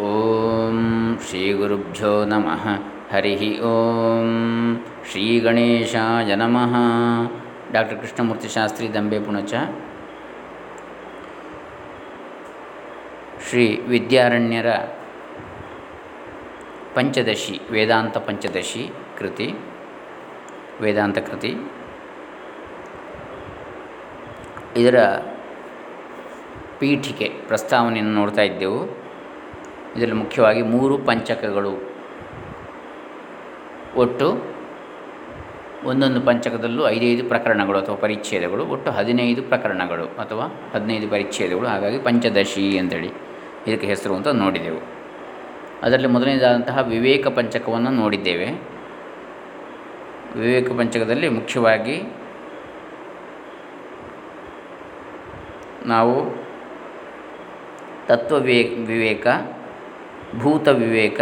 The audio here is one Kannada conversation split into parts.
ಓಂ ಶ್ರೀ ಗುರುಭ್ಯೋ ನಮಃ. ಹರಿ ಓಂ ಶ್ರೀ ಗಣೇಶಾಯ ನಮಃ. ಡಾಕ್ಟರ್ ಕೃಷ್ಣಮೂರ್ತಿ ಶಾಸ್ತ್ರಿ ದಂಬೆ ಪುಣಚ. ಶ್ರೀ ವಿದ್ಯಾರಣ್ಯರ ಪಂಚದಶಿ, ವೇದಾಂತ ಪಂಚದಶಿ ಕೃತಿ, ವೇದಾಂತ ಕೃತಿ. ಇದರ ಪೀಠಿಕೆ, ಪ್ರಸ್ತಾವನೆಯನ್ನು ನೋಡ್ತಾ ಇದ್ದೆವು. ಇದರಲ್ಲಿ ಮುಖ್ಯವಾಗಿ ಮೂರು ಪಂಚಕಗಳು. ಒಟ್ಟು ಒಂದೊಂದು ಪಂಚಕದಲ್ಲೂ ಐದೈದು ಪ್ರಕರಣಗಳು ಅಥವಾ ಪರಿಚ್ಛೇದಗಳು, ಒಟ್ಟು ಹದಿನೈದು ಪ್ರಕರಣಗಳು ಅಥವಾ ಹದಿನೈದು ಪರಿಚ್ಛೇದಗಳು, ಹಾಗಾಗಿ ಪಂಚದಶಿ ಅಂತೇಳಿ ಇದಕ್ಕೆ ಹೆಸರು ಅಂತ ನೋಡಿದೆವು. ಅದರಲ್ಲಿ ಮೊದಲನೇದಾದಂತಹ ವಿವೇಕ ಪಂಚಕವನ್ನು ನೋಡಿದ್ದೇವೆ. ವಿವೇಕ ಪಂಚಕದಲ್ಲಿ ಮುಖ್ಯವಾಗಿ ನಾವು ತತ್ವ ವಿವೇಕ ಭೂತ ವಿವೇಕ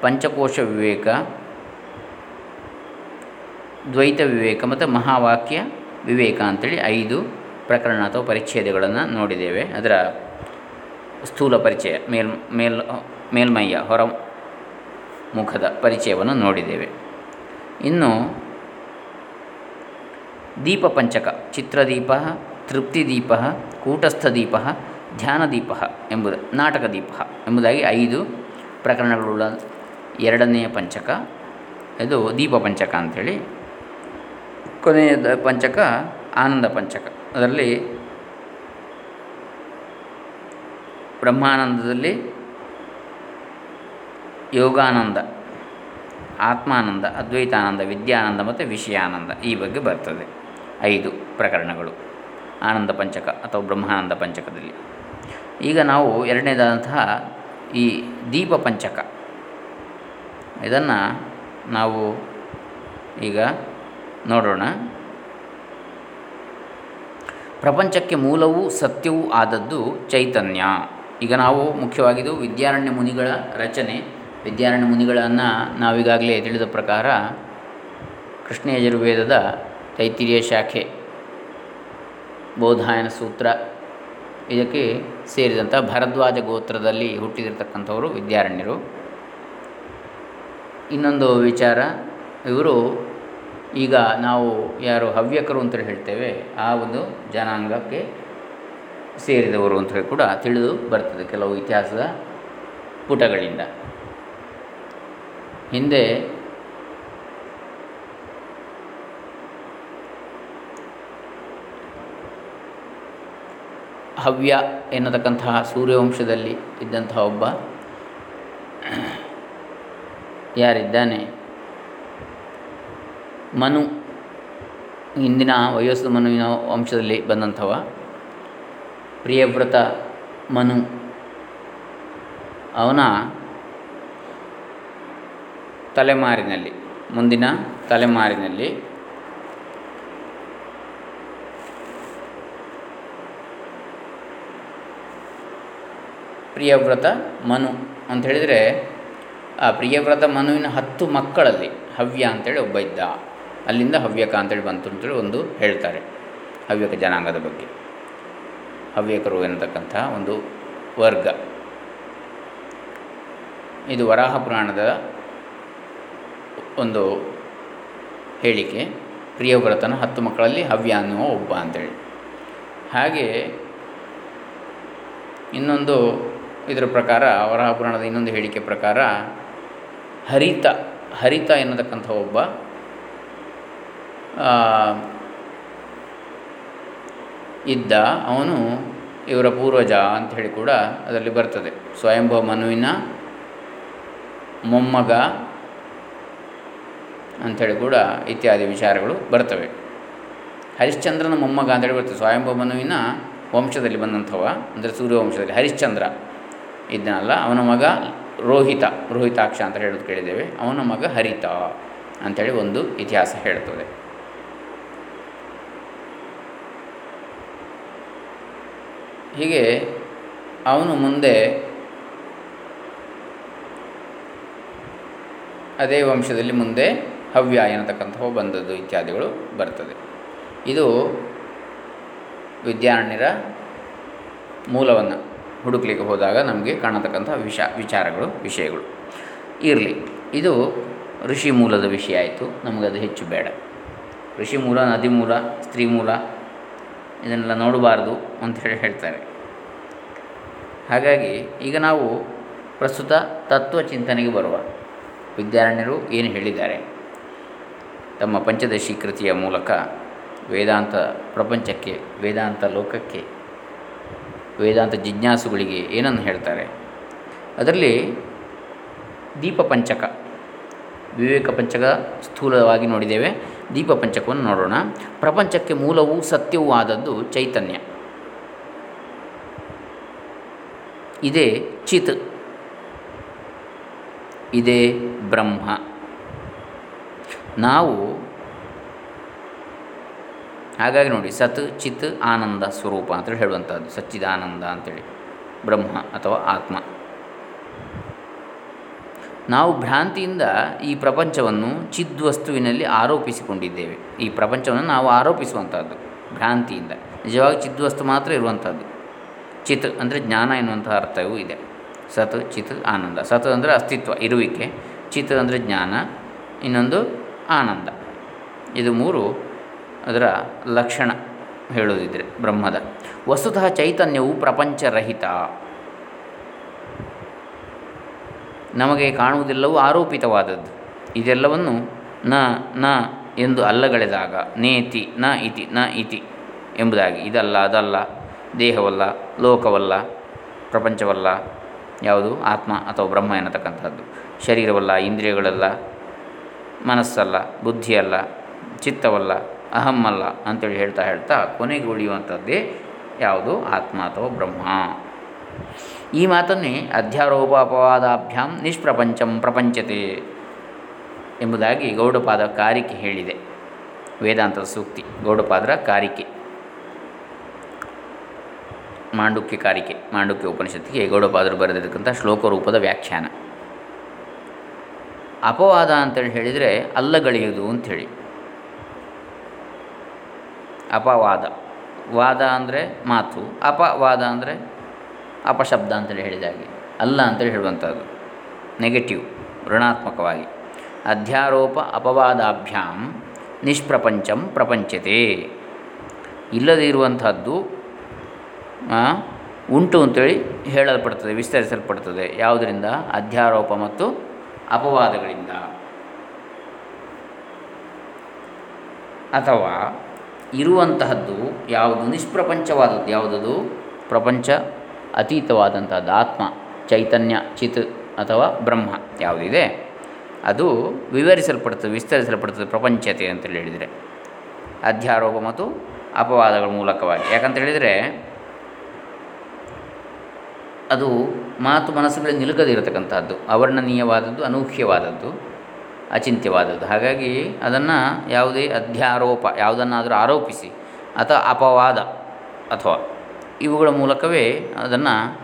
ಪಂಚಕೋಶ ವಿವೇಕ ದ್ವೈತ ವಿವೇಕ ಮತ್ತು ಮಹಾವಾಕ್ಯ ವಿವೇಕ ಅಂತೇಳಿ ಐದು ಪ್ರಕರಣ ಅಥವಾ ಪರಿಚ್ಛೇದಗಳನ್ನು ನೋಡಿದ್ದೇವೆ. ಅದರ ಸ್ಥೂಲ ಪರಿಚಯ, ಮೇಲ್ ಮೇಲ್, ಮೇಲ್ಮೈಯ ಹೊರ ಮುಖದ ಪರಿಚಯವನ್ನು ನೋಡಿದ್ದೇವೆ. ಇನ್ನು ದೀಪ ಪಂಚಕ ಚಿತ್ರದೀಪ, ತೃಪ್ತಿದೀಪ, ಕೂಟಸ್ಥದೀಪ ಧ್ಯಾನದೀಪ ಎಂಬುದು, ನಾಟಕದೀಪ ಎಂಬುದಾಗಿ ಐದು ಪ್ರಕರಣಗಳುಳ್ಳ ಎರಡನೆಯ ಪಂಚಕ, ಇದು ದೀಪ ಪಂಚಕ ಅಂಥೇಳಿ. ಕೊನೆಯದ ಪಂಚಕ ಆನಂದ ಪಂಚಕ. ಅದರಲ್ಲಿ ಬ್ರಹ್ಮಾನಂದದಲ್ಲಿ ಯೋಗಾನಂದ, ಆತ್ಮಾನಂದ, ಅದ್ವೈತಾನಂದ, ವಿದ್ಯಾನಂದ ಮತ್ತು ವಿಷಯಾನಂದ ಈ ಬಗ್ಗೆ ಬರ್ತದೆ. ಐದು ಪ್ರಕರಣಗಳು. ಆನಂದ ಪಂಚಕ ಅಥವಾ ಬ್ರಹ್ಮಾನಂದ ಪಂಚಕದಲ್ಲಿ. ಈಗ ನಾವು ಎರಡನೇದಾದಂತಹ ಈ ದೀಪ ಪಂಚಕ ಇದನ್ನು ನಾವು ಈಗ ನೋಡೋಣ. ಪ್ರಪಂಚಕ್ಕೆ ಮೂಲವೂ ಸತ್ಯವೂ ಆದದ್ದು ಚೈತನ್ಯ. ಈಗ ನಾವು ಮುಖ್ಯವಾಗಿದ್ದು ವಿದ್ಯಾರಣ್ಯ ಮುನಿಗಳ ರಚನೆ. ವಿದ್ಯಾರಣ್ಯ ಮುನಿಗಳನ್ನು ನಾವೀಗಾಗಲೇ ತಿಳಿದ ಪ್ರಕಾರ ಕೃಷ್ಣ ಯಜುರ್ವೇದದ ತೈತಿರಿಯ ಶಾಖೆ ಬೋಧಾಯನ ಸೂತ್ರ ಇದಕ್ಕೆ ಸೇರಿದಂಥ ಭರದ್ವಾಜ ಗೋತ್ರದಲ್ಲಿ ಹುಟ್ಟಿದಿರ್ತಕ್ಕಂಥವರು ವಿದ್ಯಾರಣ್ಯರು. ಇನ್ನೊಂದು ವಿಚಾರ, ಇವರು ಈಗ ನಾವು ಯಾರು ಹವ್ಯಕರು ಅಂತೇಳಿ ಹೇಳ್ತೇವೆ, ಆ ಒಂದು ಜನಾಂಗಕ್ಕೆ ಸೇರಿದವರು ಅಂತ ಹೇಳಿ ಕೂಡ ತಿಳಿದು ಬರ್ತದೆ ಕೆಲವು ಇತಿಹಾಸದ ಪುಟಗಳಿಂದ. ಹಿಂದೆ ಹವ್ಯ ಎನ್ನತಕ್ಕಂತಹ ಸೂರ್ಯವಂಶದಲ್ಲಿ ಇದ್ದಂತಹ ಒಬ್ಬ ಯಾರಿದ್ದಾನೆ? ಮನು ಹಿಂದಿನ ವಯಸ್ಸು ಮನುವಿನ ವಂಶದಲ್ಲಿ ಬಂದಂಥವ ಪ್ರಿಯವ್ರತ ಮನು. ಅವನ ತಲೆಮಾರಿನಲ್ಲಿ, ಮುಂದಿನ ತಲೆಮಾರಿನಲ್ಲಿ ಪ್ರಿಯವ್ರತ ಮನು ಅಂತ ಹೇಳಿದರೆ, ಆ ಪ್ರಿಯವ್ರತ ಮನುವಿನ ಹತ್ತು ಮಕ್ಕಳಲ್ಲಿ ಹವ್ಯ ಅಂತೇಳಿ ಒಬ್ಬ ಇದ್ದ. ಅಲ್ಲಿಂದ ಹವ್ಯಕ ಅಂತೇಳಿ ಬಂತು ಅಂತೇಳಿ ಒಂದು ಹೇಳ್ತಾರೆ, ಹವ್ಯಕ ಜನಾಂಗದ ಬಗ್ಗೆ. ಹವ್ಯಕರು ಎನ್ನತಕ್ಕಂತಹ ಒಂದು ವರ್ಗ. ಇದು ವರಾಹ ಪುರಾಣದ ಒಂದು ಹೇಳಿಕೆ, ಪ್ರಿಯವ್ರತನ ಹತ್ತು ಮಕ್ಕಳಲ್ಲಿ ಹವ್ಯ ಅನ್ನುವ ಒಬ್ಬ ಅಂತೇಳಿ. ಹಾಗೆ ಇನ್ನೊಂದು ಇದರ ಪ್ರಕಾರ ವರಾಹ ಪುರಾಣದ ಇನ್ನೊಂದು ಹೇಳಿಕೆ ಪ್ರಕಾರ, ಹರಿತ ಹರಿತ ಎನ್ನತಕ್ಕಂಥ ಒಬ್ಬ ಇದ್ದ, ಅವನು ಇವರ ಪೂರ್ವಜ ಅಂತ ಹೇಳಿ ಕೂಡ ಅದರಲ್ಲಿ ಬರ್ತದೆ. ಸ್ವಯಂಭವ ಮನುವಿನ ಮೊಮ್ಮಗ ಅಂಥೇಳಿ ಕೂಡ ಇತ್ಯಾದಿ ವಿಚಾರಗಳು ಬರ್ತವೆ. ಹರಿಶ್ಚಂದ್ರನ ಮೊಮ್ಮಗ ಅಂತೇಳಿ ಬರ್ತದೆ. ಸ್ವಯಂಭವ ಮನುವಿನ ವಂಶದಲ್ಲಿ ಬಂದಂಥವ, ಅಂದರೆ ಸೂರ್ಯವಂಶದಲ್ಲಿ, ಹರಿಶ್ಚಂದ್ರ. ಇದ್ದನಲ್ಲ, ಅವನ ಮಗ ರೋಹಿತ, ರೋಹಿತಾಕ್ಷ ಅಂತ ಹೇಳೋದು ಕೇಳಿದ್ದೇವೆ. ಅವನ ಮಗ ಹರಿತ ಅಂಥೇಳಿ ಒಂದು ಇತಿಹಾಸ ಹೇಳ್ತದೆ. ಹೀಗೆ ಅವನು ಮುಂದೆ ಅದೇ ವಂಶದಲ್ಲಿ ಮುಂದೆ ಹವ್ಯ ಎನ್ನತಕ್ಕಂಥವು ಬಂದದ್ದು ಇತ್ಯಾದಿಗಳು ಬರ್ತದೆ. ಇದು ವಿದ್ಯಾರಣ್ಯರ ಮೂಲವನ್ನು ಹುಡುಕ್ಲಿಕ್ಕೆ ಹೋದಾಗ ನಮಗೆ ಕಾಣತಕ್ಕಂಥ ವಿಷ, ವಿಚಾರಗಳು, ವಿಷಯಗಳು. ಇರಲಿ, ಇದು ಋಷಿ ಮೂಲದ ವಿಷಯ ಆಯಿತು ಅದು ಹೆಚ್ಚು ಬೇಡ. ಋಷಿ ಮೂಲ, ನದಿ ಮೂಲ, ಸ್ತ್ರೀ ಮೂಲ, ಇದನ್ನೆಲ್ಲ ನೋಡಬಾರ್ದು ಅಂಥೇಳಿ ಹೇಳ್ತಾರೆ. ಹಾಗಾಗಿ ಈಗ ನಾವು ಪ್ರಸ್ತುತ ತತ್ವ ಚಿಂತನೆಗೆ ಬರುವ ವಿದ್ಯಾರಣ್ಯರು ಏನು ಹೇಳಿದ್ದಾರೆ? ತಮ್ಮ ಪಂಚದಶಿ ಕೃತಿಯ ಮೂಲಕ ವೇದಾಂತ ಪ್ರಪಂಚಕ್ಕೆ, ವೇದಾಂತ ಲೋಕಕ್ಕೆ ವೇದಾಂತ ಜಿಜ್ಞಾಸುಗಳಿಗೆ ಏನನ್ನು ಹೇಳ್ತಾರೆ? ಅದರಲ್ಲಿ ದೀಪ ಪಂಚಕ. ವಿವೇಕ ಪಂಚಕ ಸ್ಥೂಲವಾಗಿ ನೋಡಿದ್ದೇವೆ. ದೀಪ ಪಂಚಕವನ್ನು ನೋಡೋಣ. ಪ್ರಪಂಚಕ್ಕೆ ಮೂಲವೂ ಸತ್ಯವೂ ಆದದ್ದು ಚೈತನ್ಯ. ಇದೇ ಚಿತ್. ಇದೇ ಬ್ರಹ್ಮ. ನಾವು ಹಾಗಾಗಿ ನೋಡಿ ಸತ್, ಚಿತ್, ಆನಂದ ಸ್ವರೂಪ ಅಂತೇಳಿ ಹೇಳುವಂಥದ್ದು. ಸಚ್ಚಿದಾನಂದ ಅಂತೇಳಿ. ಬ್ರಹ್ಮ ಅಥವಾ ಆತ್ಮ. ನಾವು ಭ್ರಾಂತಿಯಿಂದ ಈ ಪ್ರಪಂಚವನ್ನು ಚಿದ್ವಸ್ತುವಿನಲ್ಲಿ ಆರೋಪಿಸಿಕೊಂಡಿದ್ದೇವೆ. ಈ ಪ್ರಪಂಚವನ್ನು ನಾವು ಆರೋಪಿಸುವಂಥದ್ದು, ಭ್ರಾಂತಿಯಿಂದ. ನಿಜವಾಗಿ ಚಿದ್ವಸ್ತು ಮಾತ್ರ ಇರುವಂಥದ್ದು. ಚಿತ್ ಅಂದರೆ ಜ್ಞಾನ ಎನ್ನುವಂಥ ಅರ್ಥವೂ ಇದೆ. ಸತ್, ಚಿತ್, ಆನಂದ. ಸತ್ ಅಂದರೆ ಅಸ್ತಿತ್ವ, ಇರುವಿಕೆ. ಚಿತ್ ಅಂದರೆ ಜ್ಞಾನ. ಇನ್ನೊಂದು ಆನಂದ. ಇದು ಮೂರು ಅದರ ಲಕ್ಷಣ ಹೇಳೋದಿದ್ರೆ ಬ್ರಹ್ಮದ. ವಸ್ತುತಃ ಚೈತನ್ಯವು ಪ್ರಪಂಚರಹಿತ. ನಮಗೆ ಕಾಣುವುದೆಲ್ಲವೂ ಆರೋಪಿತವಾದದ್ದು. ಇದೆಲ್ಲವನ್ನು ನ ನ ಎಂದು ಅಲ್ಲಗಳೆದಾಗ ನೇತಿ, ನ ಇತಿ ನ ಇತಿ ಎಂಬುದಾಗಿ. ಇದಲ್ಲ, ಅದಲ್ಲ, ದೇಹವಲ್ಲ, ಲೋಕವಲ್ಲ, ಪ್ರಪಂಚವಲ್ಲ, ಯಾವುದು? ಆತ್ಮ ಅಥವಾ ಬ್ರಹ್ಮ ಎನ್ನತಕ್ಕಂಥದ್ದು ಶರೀರವಲ್ಲ, ಇಂದ್ರಿಯಗಳಲ್ಲ, ಮನಸ್ಸಲ್ಲ, ಬುದ್ಧಿಯಲ್ಲ, ಚಿತ್ತವಲ್ಲ ಅಹಮ್ಮಲ್ಲ ಅಂತೇಳಿ ಹೇಳ್ತಾ ಹೇಳ್ತಾ ಕೊನೆಗೆ ಉಳಿಯುವಂಥದ್ದೇ ಯಾವುದು ಆತ್ಮ ಅಥವಾ ಬ್ರಹ್ಮ. ಈ ಮಾತನ್ನೇ ಅಧ್ಯಾರೋಪಾಪವಾದಾಭ್ಯಾಂ ನಿಷ್ಪ್ರಪಂಚಂ ಪ್ರಪಂಚತೆ ಎಂಬುದಾಗಿ ಗೌಡಪಾದ ಕಾರಿಕೆ ಹೇಳಿದೆ. ವೇದಾಂತದ ಸೂಕ್ತಿ, ಗೌಡಪಾದರ ಕಾರಿಕೆ. ಮಾಂಡುಕ್ಯ ಕಾರಿಕೆ, ಮಾಂಡುಕ್ಯ ಉಪನಿಷತ್ತಿಗೆ ಗೌಡಪಾದರು ಬರೆದಿರತಕ್ಕಂಥ ಶ್ಲೋಕ ರೂಪದ ವ್ಯಾಖ್ಯಾನ. ಅಪವಾದ ಅಂತೇಳಿ ಹೇಳಿದರೆ ಅಲ್ಲಗಳೆಯುವುದು ಅಂಥೇಳಿ. ಅಪವಾದ. ವಾದ ಅಂದರೆ ಮಾತು, ಅಪವಾದ ಅಂದರೆ ಅಪಶಬ್ದ ಅಂತೇಳಿ ಹೇಳಿದ ಹಾಗೆ. ಅಲ್ಲ ಅಂತೇಳಿ ಹೇಳುವಂಥದ್ದು. ನೆಗೆಟಿವ್ ಋಣಾತ್ಮಕವಾಗಿ. ಅಧ್ಯಾರೋಪ ಅಪವಾದಾಭ್ಯಾಂ ನಿಷ್ಪ್ರಪಂಚಂ ಪ್ರಪಂಚತೆ. ಇಲ್ಲದೇ ಇರುವಂಥದ್ದು ಉಂಟು ಅಂತೇಳಿ ಹೇಳಲ್ಪಡ್ತದೆ, ವಿಸ್ತರಿಸಲ್ಪಡ್ತದೆ. ಯಾವುದರಿಂದ? ಅಧ್ಯಾರೋಪ ಮತ್ತು ಅಪವಾದಗಳಿಂದ. ಅಥವಾ ಇರುವಂತಹದ್ದು ಯಾವುದು? ನಿಷ್ಪ್ರಪಂಚವಾದದ್ದು. ಯಾವುದದು? ಪ್ರಪಂಚ ಅತೀತವಾದಂಥದ್ದು ಆತ್ಮ, ಚೈತನ್ಯ, ಚಿತ್ ಅಥವಾ ಬ್ರಹ್ಮ ಯಾವುದಿದೆ? ಅದು ವಿವರಿಸಲ್ಪಡ್ತದೆ, ವಿಸ್ತರಿಸಲ್ಪಡ್ತದೆ ಪ್ರಪಂಚತೆ ಅಂತೇಳಿ ಹೇಳಿದರೆ. ಅಧ್ಯಾರೋಪ ಮತ್ತು ಅಪವಾದಗಳ ಮೂಲಕವಾಗಿ. ಯಾಕಂತ ಹೇಳಿದರೆ, ಅದು ಮಾತು ಮನಸ್ಸುಗಳಲ್ಲಿ ನಿಲುಕದಿರತಕ್ಕಂಥದ್ದು ಅವರ್ಣನೀಯವಾದದ್ದು, ಅನೂಹ್ಯವಾದದ್ದು. ಅಚಿಂತ್ಯವಾದದ್ದು. ಹಾಗಾಗಿ ಅದನ್ನು ಯಾವುದೇ ಅಧ್ಯಾರೋಪ, ಯಾವುದನ್ನಾದರೂ ಆರೋಪಿಸಿ, ಅಥವಾ ಅಪವಾದ, ಅಥವಾ ಇವುಗಳ ಮೂಲಕವೇ ಅದನ್ನು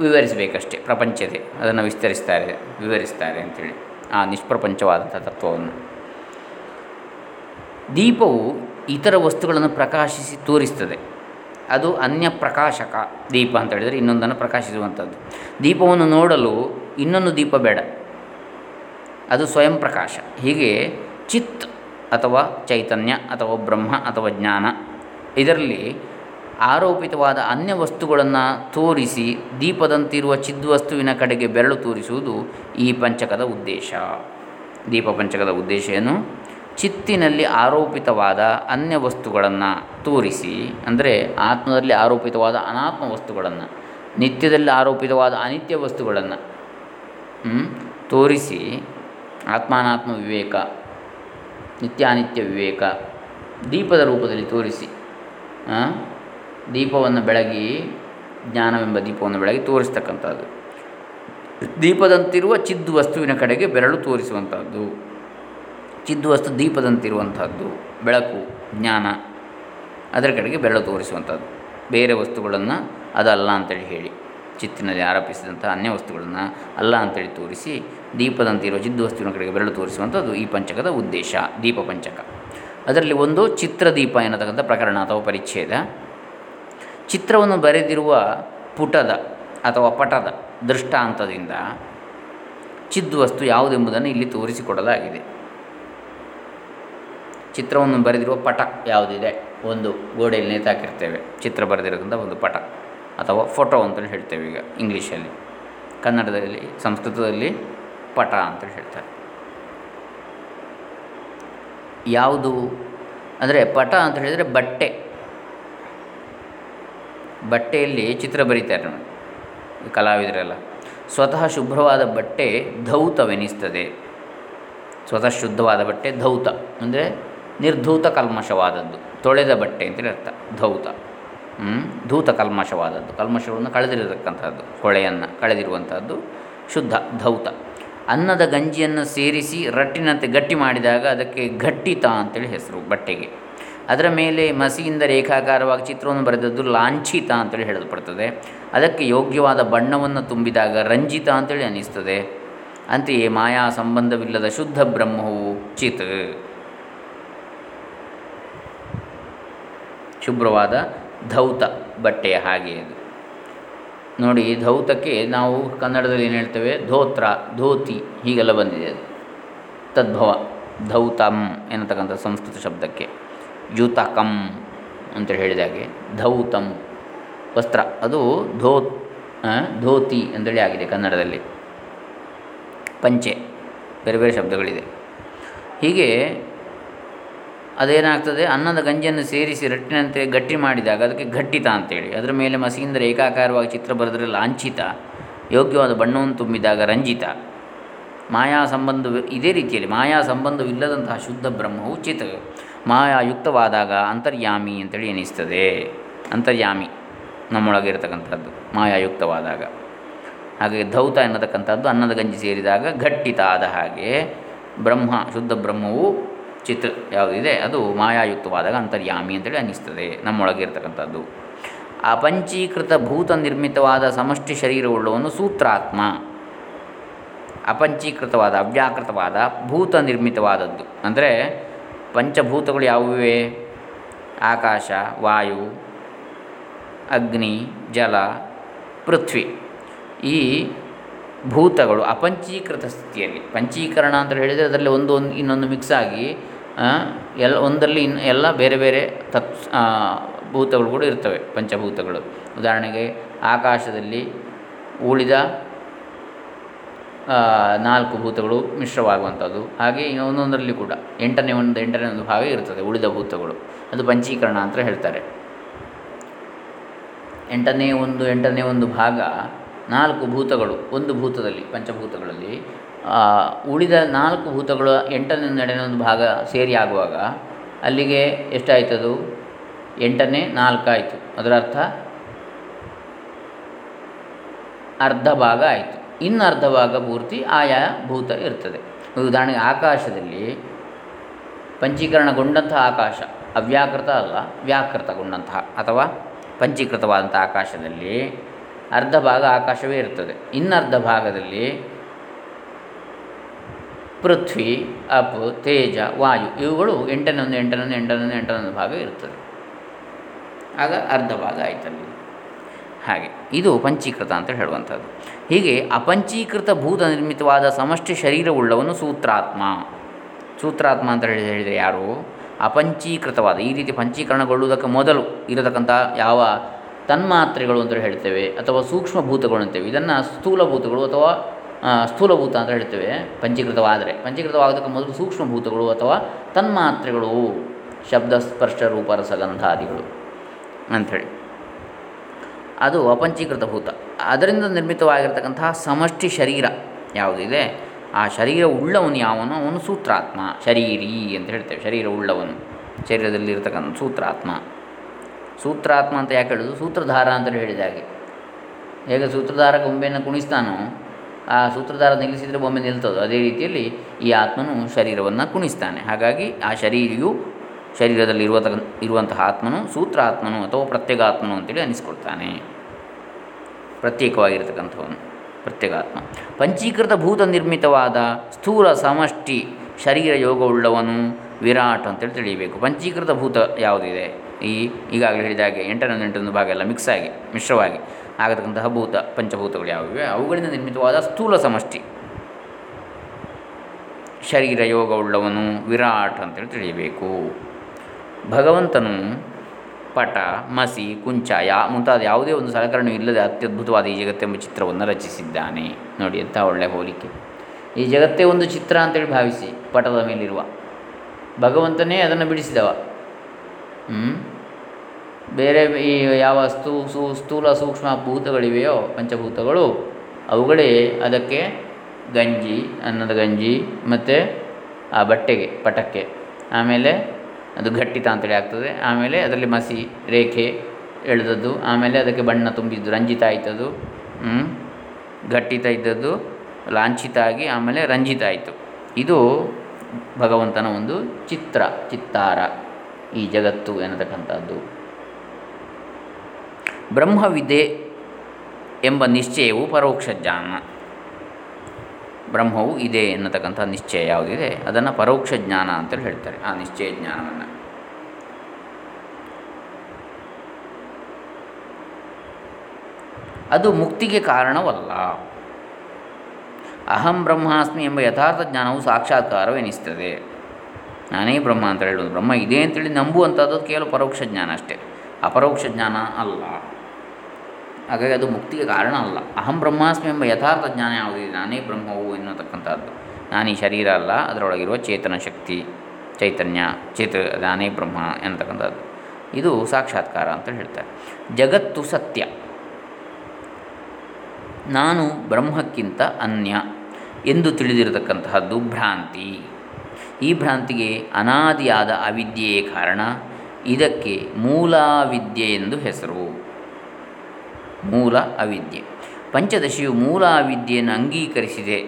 ವಿವರಿಸಬೇಕಷ್ಟೆ ಪ್ರಪಂಚತೆ ಅದನ್ನು ವಿಸ್ತರಿಸ್ತಾರೆ, ವಿವರಿಸ್ತಾರೆ ಅಂಥೇಳಿ ಆ ನಿಷ್ಪ್ರಪಂಚವಾದಂಥ ತತ್ವವನ್ನು. ದೀಪವು ಇತರ ವಸ್ತುಗಳನ್ನು ಪ್ರಕಾಶಿಸಿ ತೋರಿಸ್ತದೆ. ಅದು ಅನ್ಯ ಪ್ರಕಾಶಕ ದೀಪ ಅಂತ ಹೇಳಿದರೆ ಇನ್ನೊಂದನ್ನು ಪ್ರಕಾಶಿಸುವಂಥದ್ದು ದೀಪವನ್ನು ನೋಡಲು ಇನ್ನೊಂದು ದೀಪ ಬೇಡ. ಅದು ಸ್ವಯಂ ಪ್ರಕಾಶ. ಹೀಗೆ ಚಿತ್ ಅಥವಾ ಚೈತನ್ಯ ಅಥವಾ ಬ್ರಹ್ಮ ಅಥವಾ ಜ್ಞಾನ ಇದರಲ್ಲಿ ಆರೋಪಿತವಾದ ಅನ್ಯ ವಸ್ತುಗಳನ್ನು ತೋರಿಸಿ ದೀಪದಂತಿರುವ ಚಿದ್ವಸ್ತುವಿನ ಕಡೆಗೆ ಬೆರಳು ತೋರಿಸುವುದು ಈ ಪಂಚಕದ ಉದ್ದೇಶ. ದೀಪ ಪಂಚಕದ ಉದ್ದೇಶ ಏನು? ಚಿತ್ತಿನಲ್ಲಿ ಆರೋಪಿತವಾದ ಅನ್ಯ ವಸ್ತುಗಳನ್ನು ತೋರಿಸಿ, ಅಂದರೆ ಆತ್ಮದಲ್ಲಿ ಆರೋಪಿತವಾದ ಅನಾತ್ಮ ವಸ್ತುಗಳನ್ನು, ನಿತ್ಯದಲ್ಲಿ ಆರೋಪಿತವಾದ ಅನಿತ್ಯ ವಸ್ತುಗಳನ್ನು ತೋರಿಸಿ ಆತ್ಮಾನಾತ್ಮ ವಿವೇಕ, ನಿತ್ಯಾನಿತ್ಯ ವಿವೇಕ ದೀಪದ ರೂಪದಲ್ಲಿ ತೋರಿಸಿ ದೀಪವನ್ನು ಬೆಳಗಿ, ಜ್ಞಾನವೆಂಬ ದೀಪವನ್ನು ಬೆಳಗಿ ತೋರಿಸ್ತಕ್ಕಂಥದ್ದು. ದೀಪದಂತಿರುವ ಚಿದ್ದು ವಸ್ತುವಿನ ಕಡೆಗೆ ಬೆರಳು ತೋರಿಸುವಂಥದ್ದು. ಚಿದ್ದು ವಸ್ತು ದೀಪದಂತಿರುವಂಥದ್ದು. ಬೆಳಕು, ಜ್ಞಾನ ಅದರ ಕಡೆಗೆ ಬೆರಳು ತೋರಿಸುವಂಥದ್ದು. ಬೇರೆ ವಸ್ತುಗಳನ್ನು ಅದಲ್ಲ ಅಂತೇಳಿ ಹೇಳಿ. ಚಿತ್ತಿನಲ್ಲಿ ಆರೋಪಿಸಿದಂಥ ಅನ್ಯ ವಸ್ತುಗಳನ್ನು ಅಲ್ಲ ಅಂತೇಳಿ ತೋರಿಸಿ ದೀಪದಂತಿರುವ ಚಿದ್ದು ವಸ್ತುವಿನ ಕಡೆಗೆ ಬೆರಳು ತೋರಿಸುವಂಥದ್ದು ಈ ಪಂಚಕದ ಉದ್ದೇಶ, ದೀಪ ಪಂಚಕ. ಅದರಲ್ಲಿ ಒಂದು ಚಿತ್ರದೀಪ ಎನ್ನತಕ್ಕಂಥ ಪ್ರಕರಣ ಅಥವಾ ಪರಿಚ್ಛೇದ. ಚಿತ್ರವನ್ನು ಬರೆದಿರುವ ಪುಟದ ಅಥವಾ ಪಟದ ದೃಷ್ಟಾಂತದಿಂದ ಚಿದ್ವಸ್ತು ಯಾವುದೆಂಬುದನ್ನು ಇಲ್ಲಿ ತೋರಿಸಿಕೊಡಲಾಗಿದೆ. ಚಿತ್ರವನ್ನು ಬರೆದಿರುವ ಪಟ ಯಾವುದಿದೆ? ಒಂದು ಗೋಡೆಯಲ್ಲಿ ನೇತಾಕಿರ್ತೇವೆ. ಚಿತ್ರ ಬರೆದಿರೋದ್ರಿಂದ ಒಂದು ಪಟ. ಅಥವಾ ಫೋಟೋ ಅಂತಲೇ ಹೇಳ್ತೇವೆ ಈಗ ಇಂಗ್ಲೀಷಲ್ಲಿ. ಕನ್ನಡದಲ್ಲಿ, ಸಂಸ್ಕೃತದಲ್ಲಿ ಪಟ ಅಂತೇಳಿ ಹೇಳ್ತಾರೆ. ಯಾವುದು? ಅಂದರೆ ಪಟ ಅಂತ ಹೇಳಿದರೆ ಬಟ್ಟೆ. ಬಟ್ಟೆಯಲ್ಲಿ ಚಿತ್ರ ಬರೀತಾರೆ ನೋಡಿ ಕಲಾವಿದರೆಲ್ಲ. ಸ್ವತಃ ಶುಭ್ರವಾದ ಬಟ್ಟೆ ಧೌತವೆನಿಸ್ತದೆ. ಸ್ವತಃ ಶುದ್ಧವಾದ ಬಟ್ಟೆ ಧೌತ, ಅಂದರೆ ನಿರ್ಧೂತ ಕಲ್ಮಶವಾದದ್ದು, ತೊಳೆದ ಬಟ್ಟೆ ಅಂತೇಳಿ ಅರ್ಥ, ಧೌತ. ಧೂತ ಕಲ್ಮಶವಾದದ್ದು. ಕಲ್ಮಶವನ್ನು ಕಳೆದಿರತಕ್ಕಂಥದ್ದು ಕೊಳೆಯನ್ನು ಕಳೆದಿರುವಂಥದ್ದು ಶುದ್ಧ, ಧೌತ. ಅನ್ನದ ಗಂಜಿಯನ್ನು ಸೇರಿಸಿ ರಟ್ಟಿನಂತೆ ಗಟ್ಟಿ ಮಾಡಿದಾಗ ಅದಕ್ಕೆ ಘಟ್ಟಿತ ಅಂತೇಳಿ ಹೆಸರು, ಬಟ್ಟೆಗೆ. ಅದರ ಮೇಲೆ ಮಸಿಯಿಂದ ರೇಖಾಕಾರವಾಗಿ ಚಿತ್ರವನ್ನು ಬರೆದದ್ದು ಲಾಂಛಿತ ಅಂತೇಳಿ ಹೇಳಲ್ಪಡ್ತದೆ. ಅದಕ್ಕೆ ಯೋಗ್ಯವಾದ ಬಣ್ಣವನ್ನು ತುಂಬಿದಾಗ ರಂಜಿತ ಅಂತೇಳಿ ಅನ್ನಿಸ್ತದೆ ಅಂತೆಯೇ ಮಾಯಾ ಸಂಬಂಧವಿಲ್ಲದ ಶುದ್ಧ ಬ್ರಹ್ಮವು ಚಿತ್. ಶುಭ್ರವಾದ ಧೌತ ಬಟ್ಟೆಯ ಹಾಗೆ ಅದು ನೋಡಿ ಧೌತಕ್ಕೆ ನಾವು ಕನ್ನಡದಲ್ಲಿ ಏನು ಹೇಳ್ತೇವೆ? ಧೋತ್ರ, ಧೋತಿ ಹೀಗೆಲ್ಲ ಬಂದಿದೆ ಅದು. ತದ್ಭವ, ಧೌತಂ ಎನ್ನತಕ್ಕಂಥ ಸಂಸ್ಕೃತ ಶಬ್ದಕ್ಕೆ. ಯೂತಕಂ ಅಂತೇಳಿ ಹೇಳಿದ ಹಾಗೆ, ಧೌತಂ ವಸ್ತ್ರ. ಅದು ಧೋ ಧೋತಿ ಅಂತೇಳಿ ಆಗಿದೆ ಕನ್ನಡದಲ್ಲಿ. ಪಂಚೆ, ಬೇರೆ ಬೇರೆ ಶಬ್ದಗಳಿದೆ. ಹೀಗೆ ಅದೇನಾಗ್ತದೆ? ಅನ್ನದ ಗಂಜಿಯನ್ನು ಸೇರಿಸಿ ರಟ್ಟಿನಂತೆ ಗಟ್ಟಿ ಮಾಡಿದಾಗ ಅದಕ್ಕೆ ಘಟ್ಟಿತ ಅಂತೇಳಿ. ಅದರ ಮೇಲೆ ಮಸಿಯಿಂದ ಏಕಾಕಾರವಾಗಿ ಚಿತ್ರ ಬರೆದರೆ ಲಾಂಛಿತ ಯೋಗ್ಯವಾದ ಬಣ್ಣವನ್ನು ತುಂಬಿದಾಗ ರಂಜಿತ. ಮಾಯಾ ಸಂಬಂಧ ಇದೇ ರೀತಿಯಲ್ಲಿ ಮಾಯಾ ಸಂಬಂಧವಿಲ್ಲದಂತಹ ಶುದ್ಧ ಬ್ರಹ್ಮವು ಚಿತ್. ಮಾಯಾಯುಕ್ತವಾದಾಗ ಅಂತರ್ಯಾಮಿ ಅಂತೇಳಿ ಎನಿಸ್ತದೆ. ಅಂತರ್ಯಾಮಿ ನಮ್ಮೊಳಗೆ ಇರತಕ್ಕಂಥದ್ದು ಮಾಯಾಯುಕ್ತವಾದಾಗ ಹಾಗೆ ಧೌತ ಎನ್ನತಕ್ಕಂಥದ್ದು ಅನ್ನದ ಗಂಜಿ ಸೇರಿದಾಗ ಘಟ್ಟಿತ ಆದ ಹಾಗೆ ಬ್ರಹ್ಮ, ಶುದ್ಧ ಬ್ರಹ್ಮವು ಚಿತ್ರ ಯಾವುದಿದೆ, ಅದು ಮಾಯಾಯುಕ್ತವಾದಾಗ ಅಂತರ್ಯಾಮಿ ಅಂತೇಳಿ ಅನ್ನಿಸ್ತದೆ, ನಮ್ಮೊಳಗೆ ಇರತಕ್ಕಂಥದ್ದು. ಅಪಂಚೀಕೃತ ಭೂತ ನಿರ್ಮಿತವಾದ ಸಮಷ್ಟಿ ಶರೀರವುಳ್ಳವನು ಸೂತ್ರಾತ್ಮ. ಅಪಂಚೀಕೃತವಾದ, ಅವ್ಯಾಕೃತವಾದ ಭೂತ ನಿರ್ಮಿತವಾದದ್ದು ಅಂದರೆ ಪಂಚಭೂತಗಳು ಯಾವುವೆ? ಆಕಾಶ, ವಾಯು, ಅಗ್ನಿ, ಜಲ, ಪೃಥ್ವಿ. ಈ ಭೂತಗಳು ಅಪಂಚೀಕೃತ ಸ್ಥಿತಿಯಲ್ಲಿ, ಪಂಚೀಕರಣ ಅಂತ ಹೇಳಿದರೆ ಅದರಲ್ಲಿ ಒಂದು ಒಂದು, ಇನ್ನೊಂದು ಮಿಕ್ಸ್ ಆಗಿ ಎಲ್ಲ ಒಂದರಲ್ಲಿ ಇನ್ನು ಎಲ್ಲ ಬೇರೆ ಬೇರೆ ತತ್ ಭೂತಗಳು ಕೂಡ ಇರ್ತವೆ, ಪಂಚಭೂತಗಳು. ಉದಾಹರಣೆಗೆ ಆಕಾಶದಲ್ಲಿ ಉಳಿದ ನಾಲ್ಕು ಭೂತಗಳು ಮಿಶ್ರವಾಗುವಂಥದ್ದು. ಹಾಗೆ ಒಂದೊಂದರಲ್ಲಿ ಕೂಡ ಎಂಟನೇ ಒಂದು ಎಂಟನೇ ಒಂದು ಭಾಗ ಇರ್ತದೆ, ಉಳಿದ ಭೂತಗಳು. ಅದು ಪಂಚೀಕರಣ ಅಂತ ಹೇಳ್ತಾರೆ. ಎಂಟನೇ ಒಂದು ಎಂಟನೇ ಒಂದು ಭಾಗ ನಾಲ್ಕು ಭೂತಗಳು, ಒಂದು ಭೂತದಲ್ಲಿ, ಪಂಚಭೂತಗಳಲ್ಲಿ ಉಳಿದ ನಾಲ್ಕು ಭೂತಗಳು ಎಂಟನೇ ಎರಡನೇ ಒಂದು ಭಾಗ ಸೇರಿ ಆಗುವಾಗ ಅಲ್ಲಿಗೆ ಎಷ್ಟಾಯ್ತದು ಎಂಟನೇ ನಾಲ್ಕಾಯಿತು. ಅದರ ಅರ್ಥ ಅರ್ಧ ಭಾಗ ಆಯಿತು. ಇನ್ನು ಅರ್ಧ ಭಾಗ ಪೂರ್ತಿ ಆಯಾ ಭೂತ ಇರ್ತದೆ. ಉದಾಹರಣೆಗೆ ಆಕಾಶದಲ್ಲಿ ಪಂಚೀಕರಣಗೊಂಡಂತಹ ಆಕಾಶ, ಅವ್ಯಾಕೃತ ಅಲ್ಲ, ವ್ಯಾಕೃತಗೊಂಡಂತಹ ಅಥವಾ ಪಂಚೀಕೃತವಾದಂಥ ಆಕಾಶದಲ್ಲಿ ಅರ್ಧ ಭಾಗ ಆಕಾಶವೇ ಇರ್ತದೆ. ಇನ್ನರ್ಧ ಭಾಗದಲ್ಲಿ ಪೃಥ್ವಿ ಅಪ್ ತೇಜ, ವಾಯು ಇವುಗಳು ಎಂಟನೊಂದು ಎಂಟನೊಂದು ಎಂಟನೊಂದು ಎಂಟನೊಂದು ಭಾಗ ಇರ್ತದೆ ಆಗ ಅರ್ಧ ಭಾಗ ಆಯ್ತಲ್ಲಿ ಹಾಗೆ. ಇದು ಪಂಚೀಕೃತ ಅಂತ ಹೇಳುವಂಥದ್ದು. ಹೀಗೆ ಅಪಂಚೀಕೃತ ಭೂತ ನಿರ್ಮಿತವಾದ ಸಮಷ್ಟಿ ಶರೀರವುಳ್ಳವನು ಸೂತ್ರಾತ್ಮ. ಸೂತ್ರಾತ್ಮ ಅಂತ ಹೇಳಿ ಹೇಳಿದರೆ ಯಾರು? ಅಪಂಚೀಕೃತವಾದ. ಈ ರೀತಿ ಪಂಚೀಕರಣಗೊಳ್ಳುವುದಕ್ಕೆ ಮೊದಲು ಇರತಕ್ಕಂಥ ಯಾವ ತನ್ಮಾತ್ರೆಗಳು ಅಂತ ಹೇಳ್ತೇವೆ ಅಥವಾ ಸೂಕ್ಷ್ಮಭೂತಗಳು ಅಂತೇವೆ. ಇದನ್ನು ಸ್ಥೂಲಭೂತಗಳು ಅಥವಾ ಸ್ಥೂಲಭೂತ ಅಂತ ಹೇಳ್ತೇವೆ, ಪಂಚೀಕೃತವಾದರೆ. ಪಂಚೀಕೃತವಾಗೋದಕ್ಕೆ ಮೊದಲು ಸೂಕ್ಷ್ಮಭೂತಗಳು ಅಥವಾ ತನ್ಮಾತ್ರೆಗಳು, ಶಬ್ದ ಸ್ಪರ್ಶ ರೂಪ ರಸಗಂಧಾದಿಗಳು ಅಂಥೇಳಿ ಅದು ಅಪಂಚೀಕೃತ ಭೂತ. ಅದರಿಂದ ನಿರ್ಮಿತವಾಗಿರ್ತಕ್ಕಂತಹ ಸಮಷ್ಟಿ ಶರೀರ ಯಾವುದಿದೆ? ಆ ಶರೀರ ಉಳ್ಳವನು ಯಾವನು? ಅವನು ಸೂತ್ರಾತ್ಮ, ಶರೀರಿ ಅಂತ ಹೇಳ್ತೇವೆ. ಶರೀರ ಉಳ್ಳವನು. ಶರೀರದಲ್ಲಿರ್ತಕ್ಕಂಥ ಸೂತ್ರಾತ್ಮ. ಸೂತ್ರಾತ್ಮ ಅಂತ ಯಾಕೆ ಹೇಳೋದು? ಸೂತ್ರಧಾರ ಅಂತ ಹೇಳಿದ ಹಾಗೆ. ಹೇಗೆ ಸೂತ್ರಧಾರ ಗೊಂಬೆಯನ್ನು ಕುಣಿಸ್ತಾನೋ ಆ ಸೂತ್ರಧಾರ ನಿಲ್ಲಿಸಿದರೆ ಒಮ್ಮೆ ನಿಲ್ತದೆ. ಅದೇ ರೀತಿಯಲ್ಲಿ ಈ ಆತ್ಮನು ಶರೀರವನ್ನು ಕುಣಿಸ್ತಾನೆ. ಹಾಗಾಗಿ ಆ ಶರೀರಿಯು ಶರೀರದಲ್ಲಿ ಇರುವ ಇರುವಂತಹ ಆತ್ಮನು ಸೂತ್ರ ಆತ್ಮನು ಅಥವಾ ಪ್ರತ್ಯೇಗಾತ್ಮನು ಅಂತೇಳಿ ಅನಿಸ್ಕೊಳ್ತಾನೆ ಪ್ರತ್ಯೇಕವಾಗಿರ್ತಕ್ಕಂಥವನು, ಪ್ರತ್ಯೇಗಾತ್ಮ. ಪಂಚೀಕೃತ ಭೂತ ನಿರ್ಮಿತವಾದ ಸ್ಥೂಲ ಸಮಷ್ಟಿ ಶರೀರ ಯೋಗವುಳ್ಳವನು ವಿರಾಟ್ ಅಂತೇಳಿ ತಿಳಿಯಬೇಕು. ಪಂಚೀಕೃತ ಭೂತ ಯಾವುದಿದೆ? ಈ ಈಗಾಗಲೇ ಹೇಳಿದ ಹಾಗೆ ಎಂಟನೊಂದು ಎಂಟೊಂದು ಭಾಗ ಎಲ್ಲ ಮಿಕ್ಸ್ ಆಗಿ, ಮಿಶ್ರವಾಗಿ. ಆಗತಕ್ಕಂತಹ ಭೂತ, ಪಂಚಭೂತಗಳು ಯಾವುವಿವೆ ಅವುಗಳಿಂದ ನಿರ್ಮಿತವಾದ ಸ್ಥೂಲ ಸಮಷ್ಟಿ. ಶರೀರ ಯೋಗವುಳ್ಳವನು ವಿರಾಟ್ ಅಂತೇಳಿ ತಿಳಿಯಬೇಕು. ಭಗವಂತನು ಪಟ, ಮಸಿ, ಕುಂಚ, ಯಾ, ಮುಂತಾದ ಯಾವುದೇ ಒಂದು ಸಲಕರಣೆ ಇಲ್ಲದೆ ಅತ್ಯದ್ಭುತವಾದ ಈ ಜಗತ್ತೆಂಬ ಚಿತ್ರವನ್ನು ರಚಿಸಿದ್ದಾನೆ. ನೋಡಿ ಅಂತ ಒಳ್ಳೆಯ ಹೋಲಿಕೆ. ಈ ಜಗತ್ತೇ ಒಂದು ಚಿತ್ರ ಅಂತೇಳಿ ಭಾವಿಸಿ ಪಟದ ಮೇಲಿರುವ. ಭಗವಂತನೇ ಅದನ್ನು ಬಿಡಿಸಿದವ. ಬೇರೆ ಈ ಯಾವ ಸ್ಥೂ ಸೂ, ಸ್ಥೂಲ ಸೂಕ್ಷ್ಮ ಭೂತಗಳಿವೆಯೋ, ಪಂಚಭೂತಗಳು, ಅವುಗಳೇ ಅದಕ್ಕೆ ಗಂಜಿ, ಅನ್ನದ ಗಂಜಿ, ಮತ್ತು ಆ ಬಟ್ಟೆಗೆ, ಪಟಕ್ಕೆ. ಆಮೇಲೆ ಅದು ಘಟ್ಟಿತ ಅಂತೇಳಿ ಆಗ್ತದೆ. ಆಮೇಲೆ ಅದರಲ್ಲಿ ಮಸಿ, ರೇಖೆ ಎಳೆದದ್ದು. ಆಮೇಲೆ ಅದಕ್ಕೆ ಬಣ್ಣ ತುಂಬಿದ್ದು, ರಂಜಿತ ಆಯ್ತದು. ಘಟ್ಟಿತ ಇದ್ದದ್ದು, ಲಾಂಛಿತ ಆಗಿ, ಆಮೇಲೆ ರಂಜಿತ ಆಯಿತು. ಇದು ಭಗವಂತನ ಒಂದು ಚಿತ್ರ, ಚಿತ್ತಾರ, ಈ ಜಗತ್ತು ಎನ್ನತಕ್ಕಂಥದ್ದು. ಬ್ರಹ್ಮವಿದೆ ಎಂಬ ನಿಶ್ಚಯವು ಪರೋಕ್ಷ ಜ್ಞಾನ. ಬ್ರಹ್ಮವು ಇದೆ ಎನ್ನತಕ್ಕಂಥ ನಿಶ್ಚಯ ಯಾವುದಿದೆ? ಅದನ್ನು ಪರೋಕ್ಷ ಜ್ಞಾನ ಅಂತೇಳಿ ಹೇಳ್ತಾರೆ, ಆ ನಿಶ್ಚಯ ಜ್ಞಾನವನ್ನು. ಅದು ಮುಕ್ತಿಗೆ ಕಾರಣವಲ್ಲ. ಅಹಂ ಬ್ರಹ್ಮಾಸ್ಮಿ ಎಂಬ ಯಥಾರ್ಥ ಜ್ಞಾನವು ಸಾಕ್ಷಾತ್ಕಾರವೆನಿಸ್ತದೆ. ನಾನೇ ಬ್ರಹ್ಮ ಅಂತ ಹೇಳೋದು, ಬ್ರಹ್ಮ ಇದೆ ಅಂತೇಳಿ ನಂಬುವಂಥದ್ದು ಕೇವಲ ಪರೋಕ್ಷ ಜ್ಞಾನ ಅಷ್ಟೇ. ಅಪರೋಕ್ಷ ಜ್ಞಾನ ಅಲ್ಲ. ಹಾಗಾಗಿ ಅದು ಮುಕ್ತಿಗೆ ಕಾರಣ ಅಲ್ಲ. ಅಹಂ ಬ್ರಹ್ಮಾಸ್ಮಿ ಎಂಬ ಯಥಾರ್ಥ ಜ್ಞಾನ ಯಾವುದಿದೆ ನಾನೇ ಬ್ರಹ್ಮವು ಎನ್ನುವತಕ್ಕಂಥದ್ದು ನಾನು ಶರೀರ ಅಲ್ಲ, ಅದರೊಳಗಿರುವ ಚೇತನ ಶಕ್ತಿ, ಚೈತನ್ಯ, ಚೇತ, ನಾನೇ ಬ್ರಹ್ಮ ಎನ್ನತಕ್ಕಂಥದ್ದು. ಇದು ಸಾಕ್ಷಾತ್ಕಾರ ಅಂತ ಹೇಳ್ತಾರೆ. ಜಗತ್ತು ಸತ್ಯ. ನಾನು ಬ್ರಹ್ಮಕ್ಕಿಂತ ಅನ್ಯ ಎಂದು ತಿಳಿದಿರತಕ್ಕಂತಹದ್ದು ಭ್ರಾಂತಿ. ಈ ಭ್ರಾಂತಿಗೆ ಅನಾದಿಯಾದ ಅವಿದ್ಯೆಯೇ ಕಾರಣ. ಇದಕ್ಕೆ ಮೂಲಾವಿದ್ಯೆ ಎಂದು ಹೆಸರು. ಮೂಲ ಅವಿದ್ಯೆ. ಪಂಚದಶಿಯು ಮೂಲ ಅವಿದ್ಯೆಯನ್ನು ಅಂಗೀಕರಿಸಿದೆ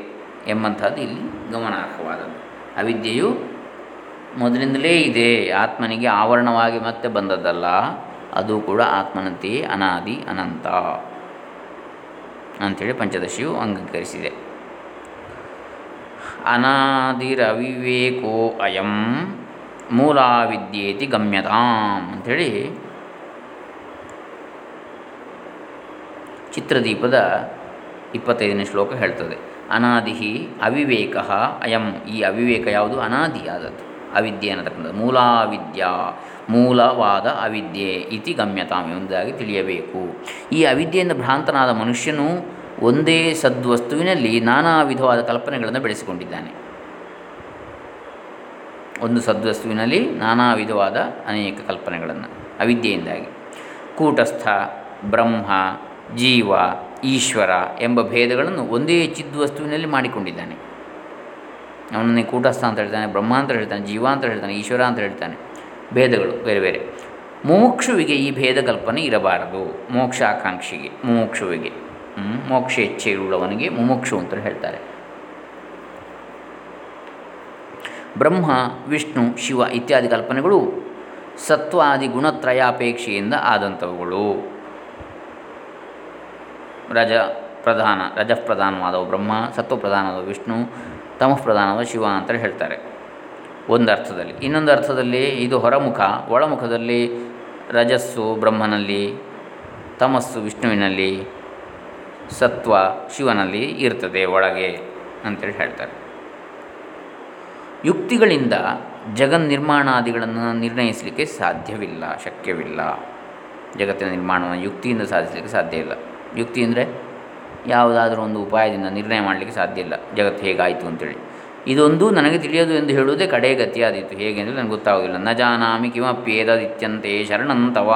ಎಂಬಂಥದ್ದು ಇಲ್ಲಿ ಗಮನಾರ್ಹವಾದದ್ದು. ಅವಿದ್ಯೆಯು ಮೊದಲಿಂದಲೇ ಇದೆ, ಆತ್ಮನಿಗೆ ಆವರಣವಾಗಿ ಮತ್ತೆ ಬಂದದ್ದಲ್ಲ, ಅದು ಕೂಡ ಆತ್ಮನಂತೆಯೇ ಅನಾದಿ ಅನಂತ ಅಂಥೇಳಿ ಪಂಚದಶಿಯು ಅಂಗೀಕರಿಸಿದೆ. ಅನಾದಿರವಿವೇಕೋ ಅಯಂ ಮೂಲಾವಿದ್ಯೇತಿ ಗಮ್ಯತಾಂ ಅಂಥೇಳಿ ಚಿತ್ರದೀಪದ ಇಪ್ಪತ್ತೈದನೇ ಶ್ಲೋಕ ಹೇಳ್ತದೆ. ಅನಾದಿ ಅವಿವೇಕ ಅಯಂ. ಈ ಅವಿವೇಕ ಯಾವುದು? ಅನಾದಿಯಾದದ್ದು ಅವಿದ್ಯೆ ಅನ್ನತಕ್ಕಂಥದ್ದು. ಮೂಲಾವಿದ್ಯಾ, ಮೂಲವಾದ ಅವಿದ್ಯೆ ಇತಿ ಗಮ್ಯತಾಂ ಎಂಬುದಾಗಿ ತಿಳಿಯಬೇಕು. ಈ ಅವಿದ್ಯೆಯಿಂದ ಭ್ರಾಂತನಾದ ಮನುಷ್ಯನು ಒಂದೇ ಸದ್ವಸ್ತುವಿನಲ್ಲಿ ನಾನಾ ವಿಧವಾದ ಕಲ್ಪನೆಗಳನ್ನು ಬೆಳೆಸಿಕೊಂಡಿದ್ದಾನೆ. ಒಂದು ಸದ್ವಸ್ತುವಿನಲ್ಲಿ ನಾನಾ ವಿಧವಾದ ಅನೇಕ ಕಲ್ಪನೆಗಳನ್ನು. ಅವಿದ್ಯೆಯಿಂದಾಗಿ. ಕೂಟಸ್ಥ, ಬ್ರಹ್ಮ ಜೀವ, ಈಶ್ವರ ಎಂಬ ಭೇದಗಳನ್ನು ಒಂದೇ ಚಿದ್ವಸ್ತುವಿನಲ್ಲಿ ಮಾಡಿಕೊಂಡಿದ್ದಾನೆ. ಅವನನ್ನೇ ಕೂಟಸ್ಥ ಅಂತ ಹೇಳ್ತಾನೆ ಬ್ರಹ್ಮ ಅಂತ ಹೇಳ್ತಾನೆ, ಜೀವ ಅಂತ ಹೇಳ್ತಾನೆ, ಈಶ್ವರ ಅಂತ ಹೇಳ್ತಾನೆ. ಭೇದಗಳು ಬೇರೆ ಬೇರೆ. ಮೋಕ್ಷುವಿಗೆ ಈ ಭೇದ ಕಲ್ಪನೆ ಇರಬಾರದು. ಮೋಕ್ಷಾಕಾಂಕ್ಷಿಗೆ ಮುಮುಕ್ಷುವಿಗೆ ಮೋಕ್ಷ ಇಚ್ಛೆಯುಳ್ಳವನಿಗೆ ಮುಮುಕ್ಷು ಅಂತ ಹೇಳ್ತಾರೆ. ಬ್ರಹ್ಮ, ವಿಷ್ಣು, ಶಿವ ಇತ್ಯಾದಿ ಕಲ್ಪನೆಗಳು ಸತ್ವಾದಿ ಗುಣತ್ರಯಾಪೇಕ್ಷೆಯಿಂದ ಆದಂಥವುಗಳು. ರಜ ಪ್ರಧಾನ ರಜಪ್ರಧಾನವಾದವು, ಬ್ರಹ್ಮ ಸತ್ವ ಪ್ರಧಾನವಾದವು ವಿಷ್ಣು ತಮಃಪ್ರಧಾನವಾದ ಶಿವ ಅಂತ ಹೇಳ್ತಾರೆ. ಒಂದು ಅರ್ಥದಲ್ಲಿ. ಇನ್ನೊಂದು ಅರ್ಥದಲ್ಲಿ ಇದು ಹೊರಮುಖ. ಒಳಮುಖದಲ್ಲಿ ರಜಸ್ಸು, ಬ್ರಹ್ಮನಲ್ಲಿ ತಮಸ್ಸು, ವಿಷ್ಣುವಿನಲ್ಲಿ ಸತ್ವ, ಶಿವನಲ್ಲಿ ಇರ್ತದೆ, ಒಳಗೆ ಅಂತೇಳಿ ಹೇಳ್ತಾರೆ. ಯುಕ್ತಿಗಳಿಂದ ಜಗನ್ ನಿರ್ಮಾಣಾದಿಗಳನ್ನು ನಿರ್ಣಯಿಸಲಿಕ್ಕೆ ಸಾಧ್ಯವಿಲ್ಲ, ಶಕ್ಯವಿಲ್ಲ. ಜಗತ್ತಿನ ನಿರ್ಮಾಣವನ್ನು ಯುಕ್ತಿಯಿಂದ ಸಾಧಿಸಲಿಕ್ಕೆ ಸಾಧ್ಯ ಇಲ್ಲ. ಯುಕ್ತಿ ಅಂದರೆ ಯಾವುದಾದ್ರೂ ಒಂದು ಉಪಾಯದಿಂದ ನಿರ್ಣಯ ಮಾಡಲಿಕ್ಕೆ ಸಾಧ್ಯ ಇಲ್ಲ. ಜಗತ್ತು ಹೇಗಾಯಿತು ಅಂತೇಳಿ. ಇದೊಂದು ನನಗೆ ತಿಳಿಯೋದು ಎಂದು ಹೇಳುವುದೇ ಕಡೆ ಗತಿಯಾದೀತು. ಹೇಗೆ ಅಂದರೆ ನನಗೆ ಗೊತ್ತಾಗೋದಿಲ್ಲ. ನ ಜಾನಾಮಿ ಕಿಮಪ್ಯೇದಿತ್ಯಂತೆ ಶರಣಂತವ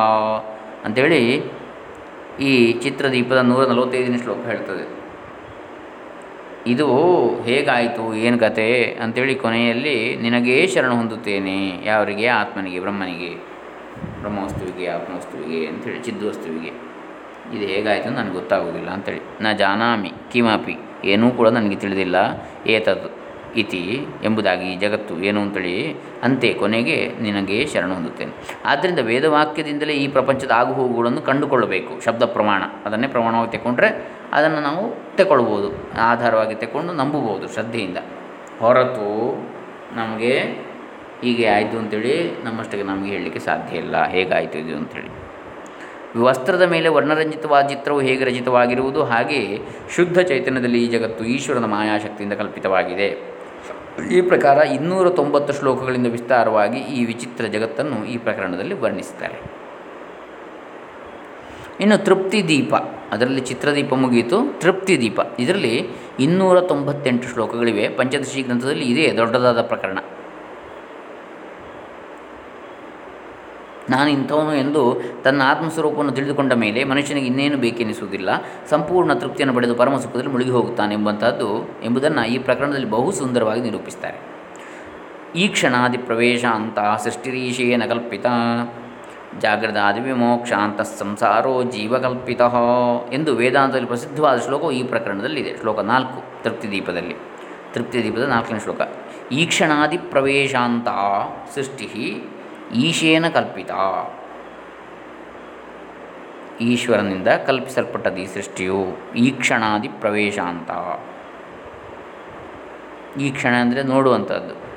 ಅಂಥೇಳಿ ಈ ಚಿತ್ರದೀಪದ ನೂರ ನಲವತ್ತೈದನೇ ಶ್ಲೋಕ ಹೇಳ್ತದೆ. ಇದು ಹೇಗಾಯಿತು? ಏನು ಕತೆ? ಅಂಥೇಳಿ ಕೊನೆಯಲ್ಲಿ ನಿನಗೇ ಶರಣ ಹೊಂದುತ್ತೇನೆ. ಯಾವರಿಗೆ? ಆತ್ಮನಿಗೆ, ಬ್ರಹ್ಮನಿಗೆ, ಬ್ರಹ್ಮವಸ್ತುವಿಗೆ, ಆತ್ಮವಸ್ತುವಿಗೆ ಅಂಥೇಳಿ ಚಿದ್ವಸ್ತುವಿಗೆ ಇದು ಹೇಗಾಯಿತು ನನಗೆ ಗೊತ್ತಾಗೋದಿಲ್ಲ ಅಂತೇಳಿ. ನ ಜಾನಾಮಿ, ಕಿಮಪಿ, ಏನೂ ಕೂಡ ನನಗೆ ತಿಳಿದಿಲ್ಲ. ಏತದ್ ಇತಿ ಎಂಬುದಾಗಿ ಜಗತ್ತು ಏನು ಅಂತೇಳಿ ಅಂತೆ ಕೊನೆಗೆ ನಿನಗೆ ಶರಣ ಹೊಂದುತ್ತೇನೆ. ಆದ್ದರಿಂದ ವೇದವಾಕ್ಯದಿಂದಲೇ ಈ ಪ್ರಪಂಚದ ಆಗುಹೋಗುಗಳನ್ನು ಕಂಡುಕೊಳ್ಳಬೇಕು. ಶಬ್ದ ಪ್ರಮಾಣ, ಅದನ್ನೇ ಪ್ರಮಾಣವಾಗಿ ತಗೊಂಡ್ರೆ ಅದನ್ನು ನಾವು ತಗೊಳ್ಬೋದು ಆಧಾರವಾಗಿ ತಗೊಂಡು ನಂಬಬಹುದು ಶ್ರದ್ಧೆಯಿಂದ. ಹೊರತು ನಮಗೆ ಹೀಗೆ ಆಯಿತು ಅಂತೇಳಿ ನಮ್ಮಷ್ಟಕ್ಕೆ ನಮಗೆ ಹೇಳಲಿಕ್ಕೆ ಸಾಧ್ಯ ಇಲ್ಲ. ಹೇಗಾಯಿತು ಇದು ಅಂಥೇಳಿ ವಸ್ತ್ರದ ಮೇಲೆ ವರ್ಣರಂಜಿತವಾದ ಚಿತ್ರವು ಹೇಗೆ ರಚಿತವಾಗಿರುವುದು? ಹಾಗೆ ಶುದ್ಧ ಚೈತನ್ಯದಲ್ಲಿ ಈ ಜಗತ್ತು ಈಶ್ವರನ ಮಾಯಾಶಕ್ತಿಯಿಂದ ಕಲ್ಪಿತವಾಗಿದೆ. ಈ ಪ್ರಕಾರ ಇನ್ನೂರ ತೊಂಬತ್ತು ಶ್ಲೋಕಗಳಿಂದ ವಿಸ್ತಾರವಾಗಿ ಈ ವಿಚಿತ್ರ ಜಗತ್ತನ್ನು ಈ ಪ್ರಕರಣದಲ್ಲಿ ವರ್ಣಿಸುತ್ತಾರೆ ಇನ್ನು ತೃಪ್ತಿ ದೀಪ, ಅದರಲ್ಲಿ ಚಿತ್ರದೀಪ ಮುಗಿಯಿತು. ತೃಪ್ತಿ ದೀಪ, ಇದರಲ್ಲಿ ಇನ್ನೂರ ತೊಂಬತ್ತೆಂಟು ಶ್ಲೋಕಗಳಿವೆ. ಪಂಚದಶಿ ಗ್ರಂಥದಲ್ಲಿ ಇದೇ ದೊಡ್ಡದಾದ ಪ್ರಕರಣ. ನಾನು ಇಂಥವನು ಎಂದು ತನ್ನ ಆತ್ಮಸ್ವರೂಪವನ್ನು ತಿಳಿದುಕೊಂಡ ಮೇಲೆ ಮನುಷ್ಯನಿಗೆ ಇನ್ನೇನು ಬೇಕೆನಿಸುವುದಿಲ್ಲ, ಸಂಪೂರ್ಣ ತೃಪ್ತಿಯನ್ನು ಪಡೆದು ಪರಮ ಸುಖದಲ್ಲಿ ಮುಳುಗಿ ಹೋಗುತ್ತಾನೆ ಎಂಬಂಥದ್ದು ಎಂಬುದನ್ನು ಈ ಪ್ರಕರಣದಲ್ಲಿ ಬಹು ಸುಂದರವಾಗಿ ನಿರೂಪಿಸ್ತಾರೆ. ಈ ಕ್ಷಣಾದಿ ಪ್ರವೇಶ ಅಂತ ಸೃಷ್ಟಿರೀಶೇನ ಕಲ್ಪಿತ ಜಾಗೃತಾದಿ ಸಂಸಾರೋ ಜೀವಕಲ್ಪಿತ ಎಂದು ವೇದಾಂತದಲ್ಲಿ ಪ್ರಸಿದ್ಧವಾದ ಶ್ಲೋಕವು ಈ ಪ್ರಕರಣದಲ್ಲಿದೆ. ಶ್ಲೋಕ ನಾಲ್ಕು ತೃಪ್ತಿದೀಪದಲ್ಲಿ ತೃಪ್ತಿದೀಪದ ನಾಲ್ಕನೇ ಶ್ಲೋಕ. ಈ ಕ್ಷಣಾದಿ ಪ್ರವೇಶಾಂತ ಸೃಷ್ಟಿ ಈಶೇನ ಕಲ್ಪಿತ. ಈಶ್ವರನಿಂದ ಕಲ್ಪಿಸಲ್ಪಟ್ಟದ ಈ ಸೃಷ್ಟಿಯು ಈ ಕ್ಷಣಾದಿ ಪ್ರವೇಶಾಂತ ಈ ಕ್ಷಣ ಅಂದರೆ ನೋಡುವಂಥದ್ದು.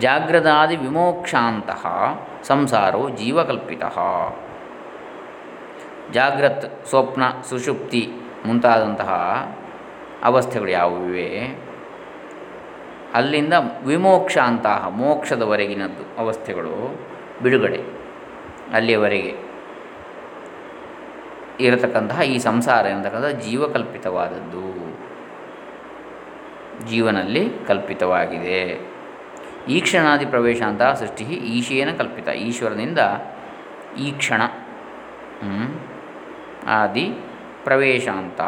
ಜಾಗ್ರದಾದಿ ವಿಮೋಕ್ಷಾಂತಹ ಸಂಸಾರೋ ಜೀವಕಲ್ಪಿತ. ಜಾಗ್ರತ್, ಸ್ವಪ್ನ, ಸುಷುಪ್ತಿ ಮುಂತಾದಂತಹ ಅವಸ್ಥೆಗಳು ಯಾವುವಿವೆ ಅಲ್ಲಿಂದ ವಿಮೋಕ್ಷ ಅಂತಹ ಮೋಕ್ಷದವರೆಗಿನದ್ದು ಅವಸ್ಥೆಗಳು ಬಿಡುಗಡೆ, ಅಲ್ಲಿಯವರೆಗೆ ಇರತಕ್ಕಂತಹ ಈ ಸಂಸಾರ ಎಂತಕ್ಕಂಥ ಜೀವಕಲ್ಪಿತವಾದದ್ದು ಜೀವನಲ್ಲಿ ಕಲ್ಪಿತವಾಗಿದೆ. ಈ ಕ್ಷಣಾದಿ ಪ್ರವೇಶ ಅಂತಹ ಸೃಷ್ಟಿ ಈಶೇನ ಕಲ್ಪಿತ, ಈಶ್ವರನಿಂದ ಈ ಕ್ಷಣ ಆದಿ ಪ್ರವೇಶ ಅಂತ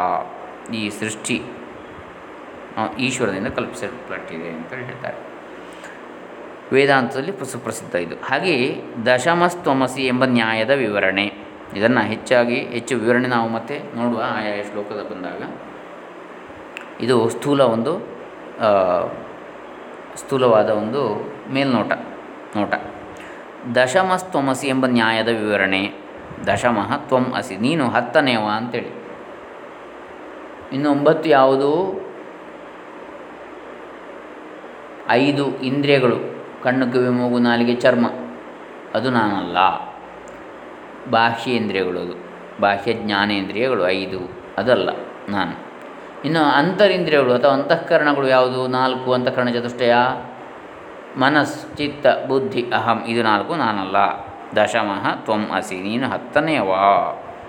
ಈ ಸೃಷ್ಟಿ ಈಶ್ವರನಿಂದ ಕಲ್ಪಿಸಲ್ಪಟ್ಟಿದೆ ಅಂತ ಹೇಳ್ತಾರೆ. ವೇದಾಂತದಲ್ಲಿ ಸುಪ್ರಸಿದ್ಧ ಇದು. ಹಾಗೆಯೇ ದಶಮಸ್ತ್ವಮಸಿ ಎಂಬ ನ್ಯಾಯದ ವಿವರಣೆ. ಇದನ್ನು ಹೆಚ್ಚಾಗಿ, ಹೆಚ್ಚು ವಿವರಣೆ ನಾವು ಮತ್ತೆ ನೋಡುವ ಆಯಾ ಶ್ಲೋಕದ ಬಂದಾಗ. ಇದು ಸ್ಥೂಲ ಒಂದು ಸ್ಥೂಲವಾದ ಒಂದು ಮೇಲ್ನೋಟ, ನೋಟ. ದಶಮಸ್ತ್ವಮಸಿ ಎಂಬ ನ್ಯಾಯದ ವಿವರಣೆ. ದಶಮಃ ತ್ವಂ ಅಸಿ. ನೀನು ಹತ್ತನೇವ ಅಂತೇಳಿ. ಇನ್ನು ಒಂಬತ್ತು ಯಾವುದು? ಐದು ಇಂದ್ರಿಯಗಳು, ಕಣ್ಣು, ಕಿವಿ, ಮೂಗು, ನಾಲಿಗೆ, ಚರ್ಮ. ಅದು ನಾನಲ್ಲ. ಬಾಹ್ಯೇಂದ್ರಿಯಗಳು ಅದು. ಬಾಹ್ಯ ಜ್ಞಾನೇಂದ್ರಿಯಗಳು ಐದು. ಅದಲ್ಲ ನಾನು. ಇನ್ನು ಅಂತರಿಂದ್ರಿಯಗಳು ಅಥವಾ ಅಂತಃಕರಣಗಳು ಯಾವುದು? ನಾಲ್ಕು ಅಂತಃಕರಣ ಚತುಷ್ಟಯ. ಮನಸ್ ಚಿತ್ತ, ಬುದ್ಧಿ, ಅಹಂ, ಇದು ನಾಲ್ಕು ನಾನಲ್ಲ. ದಶಮಃ ತ್ವಂ ಅಸಿ. ನೀನು ಹತ್ತನೆಯವ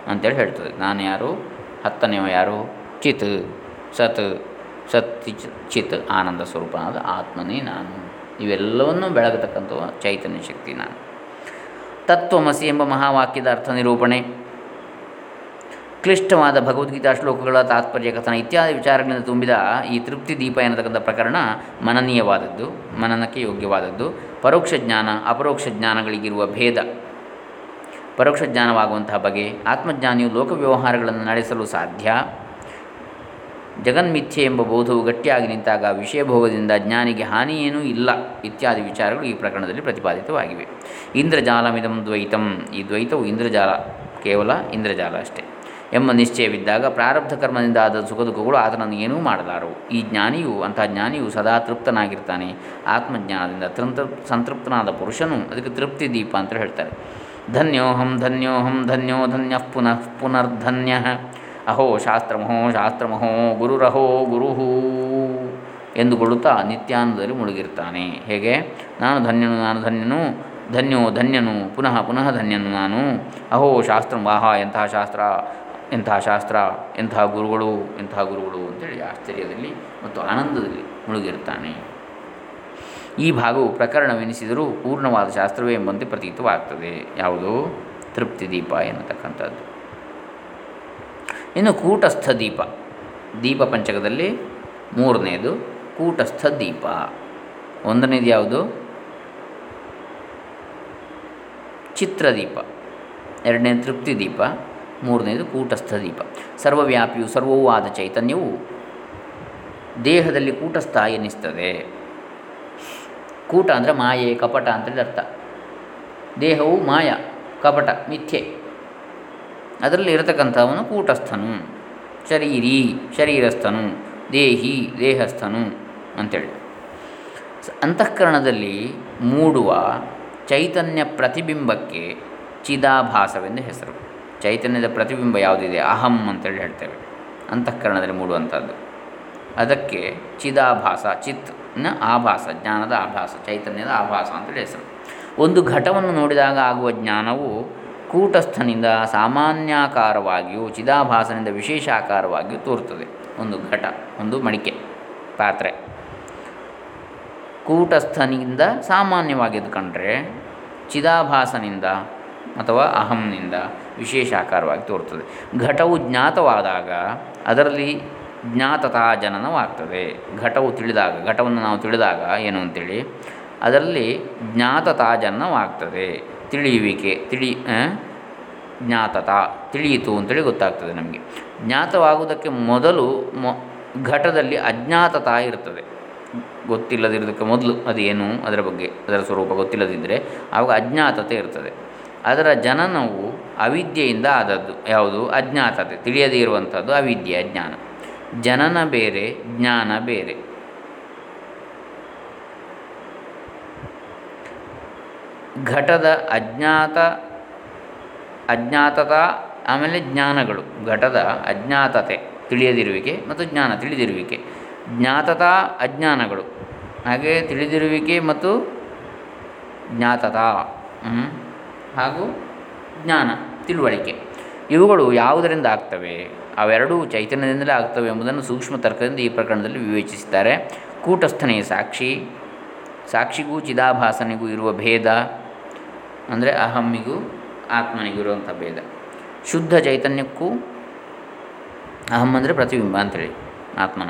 ಅಂತೇಳಿ ಹೇಳ್ತದೆ. ನಾನು ಯಾರು? ಹತ್ತನೆಯವ ಯಾರು? ಚಿತ್, ಸತ್. ಸತ್ತಿ ಚಿತ್ ಆನಂದ ಸ್ವರೂಪನಾದ ಆತ್ಮನೇ ನಾನು. ಇವೆಲ್ಲವನ್ನು ಬೆಳಗತಕ್ಕಂಥ ಚೈತನ್ಯ ಶಕ್ತಿ ನಾನು. ತತ್ವಮಸಿ ಎಂಬ ಮಹಾವಾಕ್ಯದ ಅರ್ಥ ನಿರೂಪಣೆ. ಕ್ಲಿಷ್ಟವಾದ ಭಗವದ್ಗೀತಾ ಶ್ಲೋಕಗಳ ತಾತ್ಪರ್ಯ ಕಥನ ಇತ್ಯಾದಿ ವಿಚಾರಗಳಿಂದ ತುಂಬಿದ ಈ ತೃಪ್ತಿ ದೀಪ ಎನ್ನತಕ್ಕಂಥ ಪ್ರಕರಣ ಮನನೀಯವಾದದ್ದು, ಮನನಕ್ಕೆ ಯೋಗ್ಯವಾದದ್ದು. ಪರೋಕ್ಷ ಜ್ಞಾನ, ಅಪರೋಕ್ಷ ಜ್ಞಾನಗಳಿಗಿರುವ ಭೇದ. ಪರೋಕ್ಷ ಜ್ಞಾನವಾಗುವಂತಹ ಬಗೆ, ಆತ್ಮಜ್ಞಾನಿಯು ಲೋಕ ವ್ಯವಹಾರಗಳನ್ನು ನಡೆಸಲು ಸಾಧ್ಯ. ಜಗನ್ಮಿಥ್ಯೆ ಎಂಬ ಬೋಧವು ಗಟ್ಟಿಯಾಗಿ ನಿಂತಾಗ ವಿಷಯಭೋಗದಿಂದ ಜ್ಞಾನಿಗೆ ಹಾನಿಯೇನೂ ಇಲ್ಲ ಇತ್ಯಾದಿ ವಿಚಾರಗಳು ಈ ಪ್ರಕರಣದಲ್ಲಿ ಪ್ರತಿಪಾದಿತವಾಗಿವೆ. ಇಂದ್ರಜಾಲಮಿದಂ ದ್ವೈತಂ. ಈ ದ್ವೈತವು ಇಂದ್ರಜಾಲ, ಕೇವಲ ಇಂದ್ರಜಾಲ ಅಷ್ಟೇ. ಎಂಬ ನಿಶ್ಚಯವಿದ್ದಾಗ ಪ್ರಾರಬ್ಧ ಕರ್ಮದಿಂದ ಆದ ಸುಖ ದುಃಖಗಳು ಆತನನ್ನು ಏನೂ ಮಾಡಲಾರವು ಈ ಜ್ಞಾನಿಯು ಅಂತಹ ಜ್ಞಾನಿಯು ಸದಾ ತೃಪ್ತನಾಗಿರ್ತಾನೆ. ಆತ್ಮಜ್ಞಾನದಿಂದ ತೃಪ್ತ ಸಂತೃಪ್ತನಾದ ಪುರುಷನು ಅದಕ್ಕೆ ತೃಪ್ತಿ ದೀಪ ಅಂತ ಹೇಳ್ತಾರೆ. ಧನ್ಯೋಹಂ ಧನ್ಯೋಹಂ, ಧನ್ಯೋ ಧನ್ಯ ಪುನಃ ಪುನರ್ಧನ್ಯ. ಅಹೋ ಶಾಸ್ತ್ರಮಹೋ ಶಾಸ್ತ್ರಮಹೋ ಗುರುರಹೋ ಗುರುಹೂ ಎಂದುಕೊಳ್ಳುತ್ತಾ ನಿತ್ಯಾನಂದದಲ್ಲಿ ಮುಳುಗಿರ್ತಾನೆ. ಹೇಗೆ? ನಾನು ಧನ್ಯನು ನಾನು ಧನ್ಯನು, ಧನ್ಯೋ ಧನ್ಯನು, ಪುನಃ ಪುನಃ ಧನ್ಯನು ನಾನು. ಅಹೋ ಶಾಸ್ತ್ರ ವಾಹ ಎಂತಹ ಶಾಸ್ತ್ರ ಎಂತಹ ಶಾಸ್ತ್ರ, ಎಂತಹ ಗುರುಗಳು ಎಂತಹ ಗುರುಗಳು ಅಂತೇಳಿ ಆಶ್ಚರ್ಯದಲ್ಲಿ ಮತ್ತು ಆನಂದದಲ್ಲಿ ಮುಳುಗಿರ್ತಾನೆ. ಈ ಭಾಗವು ಪ್ರಕರಣವೆನಿಸಿದರೂ ಪೂರ್ಣವಾದ ಶಾಸ್ತ್ರವೇ ಎಂಬಂತೆ ಪ್ರತೀತವಾಗ್ತದೆ. ಯಾವುದು? ತೃಪ್ತಿ ದೀಪ ಎನ್ನತಕ್ಕಂಥದ್ದು. ಇನ್ನು ಕೂಟಸ್ಥ ದೀಪ. ದೀಪ ಪಂಚಕದಲ್ಲಿ ಮೂರನೇದು ಕೂಟಸ್ಥ ದೀಪ. ಒಂದನೇದು ಯಾವುದು? ಚಿತ್ರದೀಪ ಎರಡನೇ ತೃಪ್ತಿ ದೀಪ. ಮೂರನೇದು ಕೂಟಸ್ಥ ದೀಪ. ಸರ್ವವ್ಯಾಪಿಯು ಸರ್ವವೂ ಆದ ಚೈತನ್ಯವು ದೇಹದಲ್ಲಿ ಕೂಟಸ್ಥ ಎನಿಸ್ತದೆ. ಕೂಟ ಅಂದರೆ ಮಾಯೆ, ಕಪಟ ಅಂತೇಳಿ ಅರ್ಥ. ದೇಹವು ಮಾಯ, ಕಪಟ, ಮಿಥ್ಯೆ. ಅದರಲ್ಲಿ ಇರತಕ್ಕಂಥವನು ಕೂಟಸ್ಥನು. ಶರೀರಿ, ಶರೀರಸ್ಥನು, ದೇಹಿ, ದೇಹಸ್ಥನು ಅಂಥೇಳಿ ಅಂತಃಕರಣದಲ್ಲಿ ಮೂಡುವ ಚೈತನ್ಯ ಪ್ರತಿಬಿಂಬಕ್ಕೆ ಚಿದಾಭಾಸವೆಂದು ಹೆಸರು. ಚೈತನ್ಯದ ಪ್ರತಿಬಿಂಬ ಯಾವುದಿದೆ? ಅಹಂ ಅಂತೇಳಿ ಹೇಳ್ತೇವೆ. ಅಂತಃಕರಣದಲ್ಲಿ ಮೂಡುವಂಥದ್ದು. ಅದಕ್ಕೆ ಚಿದಾಭಾಸ ಚಿತ್ನ ಆಭಾಸ, ಜ್ಞಾನದ ಆಭಾಸ, ಚೈತನ್ಯದ ಆಭಾಸ ಅಂತೇಳಿ ಹೆಸರು. ಒಂದು ಘಟವನ್ನು ನೋಡಿದಾಗ ಆಗುವ ಜ್ಞಾನವು ಕೂಟಸ್ಥನಿಂದ ಸಾಮಾನ್ಯಾಕಾರವಾಗಿಯೂ ಚಿದಾಭಾಸನಿಂದ ವಿಶೇಷ ಆಕಾರವಾಗಿಯೂ ತೋರುತ್ತದೆ. ಒಂದು ಘಟ, ಒಂದು ಮಡಿಕೆ, ಪಾತ್ರೆ. ಕೂಟಸ್ಥನಿಂದ ಸಾಮಾನ್ಯವಾಗಿದ್ದು ಕಂಡರೆ ಚಿದಾಭಾಸನಿಂದ ಅಥವಾ ಅಹಂನಿಂದ ವಿಶೇಷ ಆಕಾರವಾಗಿ ತೋರುತ್ತದೆ. ಘಟವು ಜ್ಞಾತವಾದಾಗ ಅದರಲ್ಲಿ ಜ್ಞಾತತಾ ಜನನವಾಗ್ತದೆ. ಘಟವು ತಿಳಿದಾಗ, ಘಟವನ್ನು ನಾವು ತಿಳಿದಾಗ ಏನು ಅಂತೇಳಿ, ಅದರಲ್ಲಿ ಜ್ಞಾತತಾ ಜನನವಾಗ್ತದೆ. ತಿಳಿಯುವಿಕೆ, ತಿಳಿ? ಜ್ಞಾತತ, ತಿಳಿಯಿತು ಅಂತೇಳಿ ಗೊತ್ತಾಗ್ತದೆ ನಮಗೆ. ಜ್ಞಾತವಾಗುವುದಕ್ಕೆ ಮೊದಲು ಮೊ, ಘಟದಲ್ಲಿ ಅಜ್ಞಾತತ ಇರ್ತದೆ. ಗೊತ್ತಿಲ್ಲದಿರೋದಕ್ಕೆ ಮೊದಲು ಅದೇನು, ಅದರ ಬಗ್ಗೆ, ಅದರ ಸ್ವರೂಪ ಗೊತ್ತಿಲ್ಲದಿದ್ದರೆ ಆವಾಗ ಅಜ್ಞಾತತೆ ಇರ್ತದೆ. ಅದರ ಜನನವು ಅವಿದ್ಯೆಯಿಂದ ಆದದ್ದು. ಯಾವುದು? ಅಜ್ಞಾತತೆ. ತಿಳಿಯದೇ ಇರುವಂಥದ್ದು ಅವಿದ್ಯೆ, ಅಜ್ಞಾನ. ಜನನ ಬೇರೆ, ಜ್ಞಾನ ಬೇರೆ. ಘಟದ ಅಜ್ಞಾತ, ಅಜ್ಞಾತತ, ಆಮೇಲೆ ಜ್ಞಾನಗಳು. ಘಟದ ಅಜ್ಞಾತತೆ ತಿಳಿಯದಿರುವಿಕೆ ಮತ್ತು ಜ್ಞಾನ ತಿಳಿದಿರುವಿಕೆ. ಜ್ಞಾತತಾ, ಅಜ್ಞಾನಗಳು. ಹಾಗೆ ತಿಳಿದಿರುವಿಕೆ ಮತ್ತು ಜ್ಞಾತತಾ ಹಾಗೂ ಜ್ಞಾನ ತಿಳುವಳಿಕೆ. ಇವುಗಳು ಯಾವುದರಿಂದ ಆಗ್ತವೆ? ಅವೆರಡೂ ಚೈತನ್ಯದಿಂದಲೇ ಆಗ್ತವೆ ಎಂಬುದನ್ನು ಸೂಕ್ಷ್ಮ ತರ್ಕದಿಂದ ಈ ಪ್ರಕರಣದಲ್ಲಿ ವಿವೇಚಿಸಿದ್ದಾರೆ. ಕೂಟಸ್ಥನೆಯ ಸಾಕ್ಷಿ, ಸಾಕ್ಷಿಗೂ ಚಿದಾಭಾಸನಿಗೂ ಇರುವ ಭೇದ ಅಂದರೆ ಅಹಮ್ಮಿಗೂ ಆತ್ಮನಿಗೂ ಇರುವಂಥ ಭೇದ. ಶುದ್ಧ ಚೈತನ್ಯಕ್ಕೂ ಅಹಂ ಅಂದರೆ ಪ್ರತಿಬಿಂಬ ಅಂತೇಳಿ ಆತ್ಮನ.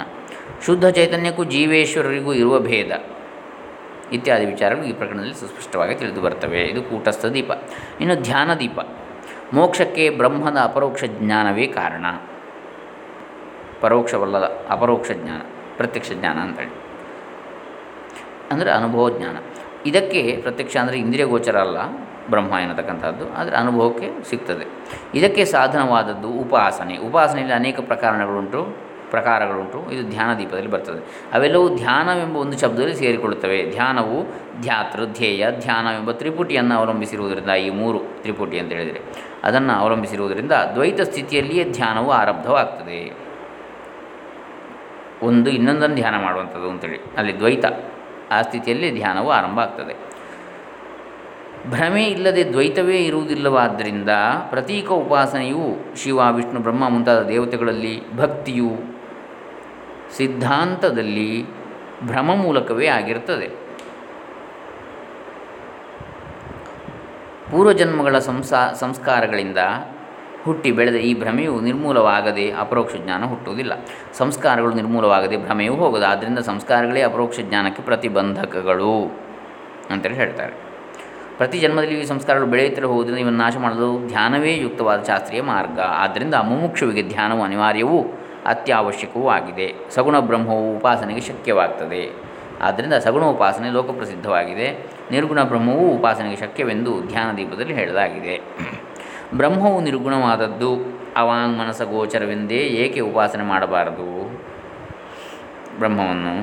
ಶುದ್ಧ ಚೈತನ್ಯಕ್ಕೂ ಜೀವೇಶ್ವರರಿಗೂ ಇರುವ ಭೇದ ಇತ್ಯಾದಿ ವಿಚಾರಗಳು ಈ ಪ್ರಕರಣದಲ್ಲಿ ಸುಸ್ಪಷ್ಟವಾಗಿ ತಿಳಿದು ಬರ್ತವೆ. ಇದು ಕೂಟಸ್ಥ ದೀಪ. ಇನ್ನು ಧ್ಯಾನ ದೀಪ. ಮೋಕ್ಷಕ್ಕೆ ಬ್ರಹ್ಮದ ಅಪರೋಕ್ಷ ಜ್ಞಾನವೇ ಕಾರಣ. ಪರೋಕ್ಷವಲ್ಲದ ಅಪರೋಕ್ಷ ಜ್ಞಾನ, ಪ್ರತ್ಯಕ್ಷ ಜ್ಞಾನ ಅಂತೇಳಿ. ಅಂದರೆ ಅನುಭವ ಜ್ಞಾನ ಇದಕ್ಕೆ ಪ್ರತ್ಯಕ್ಷ ಅಂದರೆ ಇಂದ್ರಿಯ ಗೋಚರ ಅಲ್ಲ, ಬ್ರಹ್ಮ ಎನ್ನತಕ್ಕಂಥದ್ದು, ಆದರೆ ಅನುಭವಕ್ಕೆ ಸಿಗ್ತದೆ. ಇದಕ್ಕೆ ಸಾಧನವಾದದ್ದು ಉಪಾಸನೆ. ಉಪಾಸನೆಯಲ್ಲಿ ಅನೇಕ ಪ್ರಕಾರಗಳುಂಟು ಪ್ರಕಾರಗಳುಂಟು. ಇದು ಧ್ಯಾನ ದೀಪದಲ್ಲಿ ಬರ್ತದೆ. ಅವೆಲ್ಲವೂ ಧ್ಯಾನವೆಂಬ ಒಂದು ಶಬ್ದದಲ್ಲಿ ಸೇರಿಕೊಳ್ಳುತ್ತವೆ. ಧ್ಯಾನವು ಧ್ಯಾತೃ, ಧ್ಯೇಯ, ಧ್ಯಾನವೆಂಬ ತ್ರಿಪುಟಿಯನ್ನು ಅವಲಂಬಿಸಿರುವುದರಿಂದ, ಈ ಮೂರು ತ್ರಿಪುಟಿ ಅಂತ ಹೇಳಿದರೆ, ಅದನ್ನು ಅವಲಂಬಿಸಿರುವುದರಿಂದ ದ್ವೈತ ಸ್ಥಿತಿಯಲ್ಲಿಯೇ ಧ್ಯಾನವು ಆರಬ್ಧವಾಗ್ತದೆ. ಒಂದು ಇನ್ನೊಂದನ್ನು ಧ್ಯಾನ ಮಾಡುವಂಥದ್ದು ಅಂತೇಳಿ. ಅಲ್ಲಿ ದ್ವೈತ ಆ ಸ್ಥಿತಿಯಲ್ಲಿ ಧ್ಯಾನವು ಆರಂಭ ಆಗ್ತದೆ. ಭ್ರಮೆ ಇಲ್ಲದೆ ದ್ವೈತವೇ ಇರುವುದಿಲ್ಲವಾದ್ದರಿಂದ ಪ್ರತೀಕ ಉಪಾಸನೆಯು ಶಿವ, ವಿಷ್ಣು, ಬ್ರಹ್ಮ ಮುಂತಾದ ದೇವತೆಗಳಲ್ಲಿ ಭಕ್ತಿಯು ಸಿದ್ಧಾಂತದಲ್ಲಿ ಭ್ರಮ ಮೂಲಕವೇ ಆಗಿರುತ್ತದೆ. ಪೂರ್ವಜನ್ಮಗಳ ಸಂಸಾ, ಸಂಸ್ಕಾರಗಳಿಂದ ಹುಟ್ಟಿ ಬೆಳೆದ ಈ ಭ್ರಮೆಯು ನಿರ್ಮೂಲವಾಗದೆ ಅಪರೋಕ್ಷ ಜ್ಞಾನ ಹುಟ್ಟುವುದಿಲ್ಲ. ಸಂಸ್ಕಾರಗಳು ನಿರ್ಮೂಲವಾಗದೆ ಭ್ರಮೆಯೂ ಹೋಗದು ಆದ್ದರಿಂದ ಸಂಸ್ಕಾರಗಳೇ ಅಪರೋಕ್ಷ ಜ್ಞಾನಕ್ಕೆ ಪ್ರತಿಬಂಧಕಗಳು ಅಂತೇಳಿ ಹೇಳ್ತಾರೆ. ಪ್ರತಿ ಜನ್ಮದಲ್ಲಿ ಈ ಸಂಸ್ಕಾರಗಳು ಬೆಳೆಯುತ್ತಲೇ ಹೋಗುವುದರಿಂದ ಇವನ್ನು ನಾಶ ಮಾಡಲು ಧ್ಯಾನವೇ ಯುಕ್ತವಾದ ಶಾಸ್ತ್ರೀಯ ಮಾರ್ಗ. ಆದ್ದರಿಂದ ಮುಮುಕ್ಷುವಿಗೆ ಧ್ಯಾನವು ಅನಿವಾರ್ಯವೂ ಅತ್ಯವಶ್ಯಕವೂ ಆಗಿದೆ. ಸಗುಣ ಬ್ರಹ್ಮವು ಉಪಾಸನೆಗೆ ಶಕ್ಯವಾಗ್ತದೆ. ಆದ್ದರಿಂದ ಸಗುಣ ಉಪಾಸನೆ ಲೋಕಪ್ರಸಿದ್ಧವಾಗಿದೆ. ನಿರ್ಗುಣ ಬ್ರಹ್ಮವು ಉಪಾಸನೆಗೆ ಶಕ್ಯವೆಂದು ಧ್ಯಾನ ದೀಪದಲ್ಲಿ ಹೇಳಲಾಗಿದೆ. ಬ್ರಹ್ಮವು ನಿರ್ಗುಣವಾದದ್ದು, ಅವಾಂಗ್ ಮನಸ ಗೋಚರವೆಂದೇ ಏಕೆ ಉಪಾಸನೆ ಮಾಡಬಾರದು? ಬ್ರಹ್ಮವನ್ನು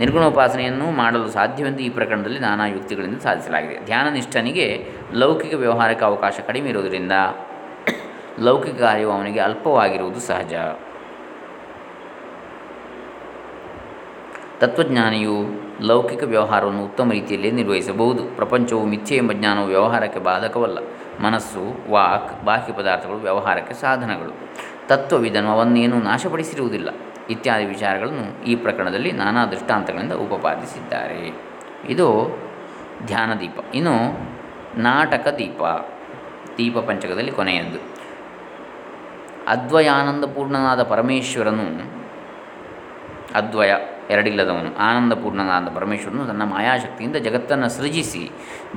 ನಿರ್ಗುಣ ಉಪಾಸನೆಯನ್ನು ಮಾಡಲು ಸಾಧ್ಯವೆಂದು ಈ ಪ್ರಕರಣದಲ್ಲಿ ನಾನಾ ಯುಕ್ತಿಗಳಿಂದ ಸಾಧಿಸಲಾಗಿದೆ. ಧ್ಯಾನನಿಷ್ಠನಿಗೆ ಲೌಕಿಕ ವ್ಯವಹಾರಕ್ಕೆ ಅವಕಾಶ ಕಡಿಮೆ ಇರುವುದರಿಂದ ಲೌಕಿಕ ಕಾರ್ಯವು ಅವನಿಗೆ ಅಲ್ಪವಾಗಿರುವುದು ಸಹಜ. ತತ್ವಜ್ಞಾನಿಯು ಲೌಕಿಕ ವ್ಯವಹಾರವನ್ನು ಉತ್ತಮ ರೀತಿಯಲ್ಲಿ ನಿರ್ವಹಿಸಬಹುದು. ಪ್ರಪಂಚವು ಮಿಥ್ಯೆ ಎಂಬ ಜ್ಞಾನವು ವ್ಯವಹಾರಕ್ಕೆ ಬಾಧಕವಲ್ಲ. ಮನಸ್ಸು, ವಾಕ್, ಬಾಹ್ಯ ಪದಾರ್ಥಗಳು ವ್ಯವಹಾರಕ್ಕೆ ಸಾಧನಗಳು. ತತ್ವವಿದನು ಅವನ್ನೇನು ನಾಶಪಡಿಸಿರುವುದಿಲ್ಲ. ಇತ್ಯಾದಿ ವಿಚಾರಗಳನ್ನು ಈ ಪ್ರಕರಣದಲ್ಲಿ ನಾನಾ ದೃಷ್ಟಾಂತಗಳಿಂದ ಉಪಪಾದಿಸಿದ್ದಾರೆ. ಇದು ಧ್ಯಾನದೀಪ ಇನ್ನು ನಾಟಕ ದೀಪ. ದೀಪ ಪಂಚಕದಲ್ಲಿ ಕೊನೆಯದ್ದು. ಅದ್ವಯಾನಂದಪೂರ್ಣನಾದ ಪರಮೇಶ್ವರನು ಅದ್ವಯ ಎರಡಿಲ್ಲದವನು, ಆನಂದಪೂರ್ಣನಾದ ಪರಮೇಶ್ವರನು ತನ್ನ ಮಾಯಾಶಕ್ತಿಯಿಂದ ಜಗತ್ತನ್ನು ಸೃಜಿಸಿ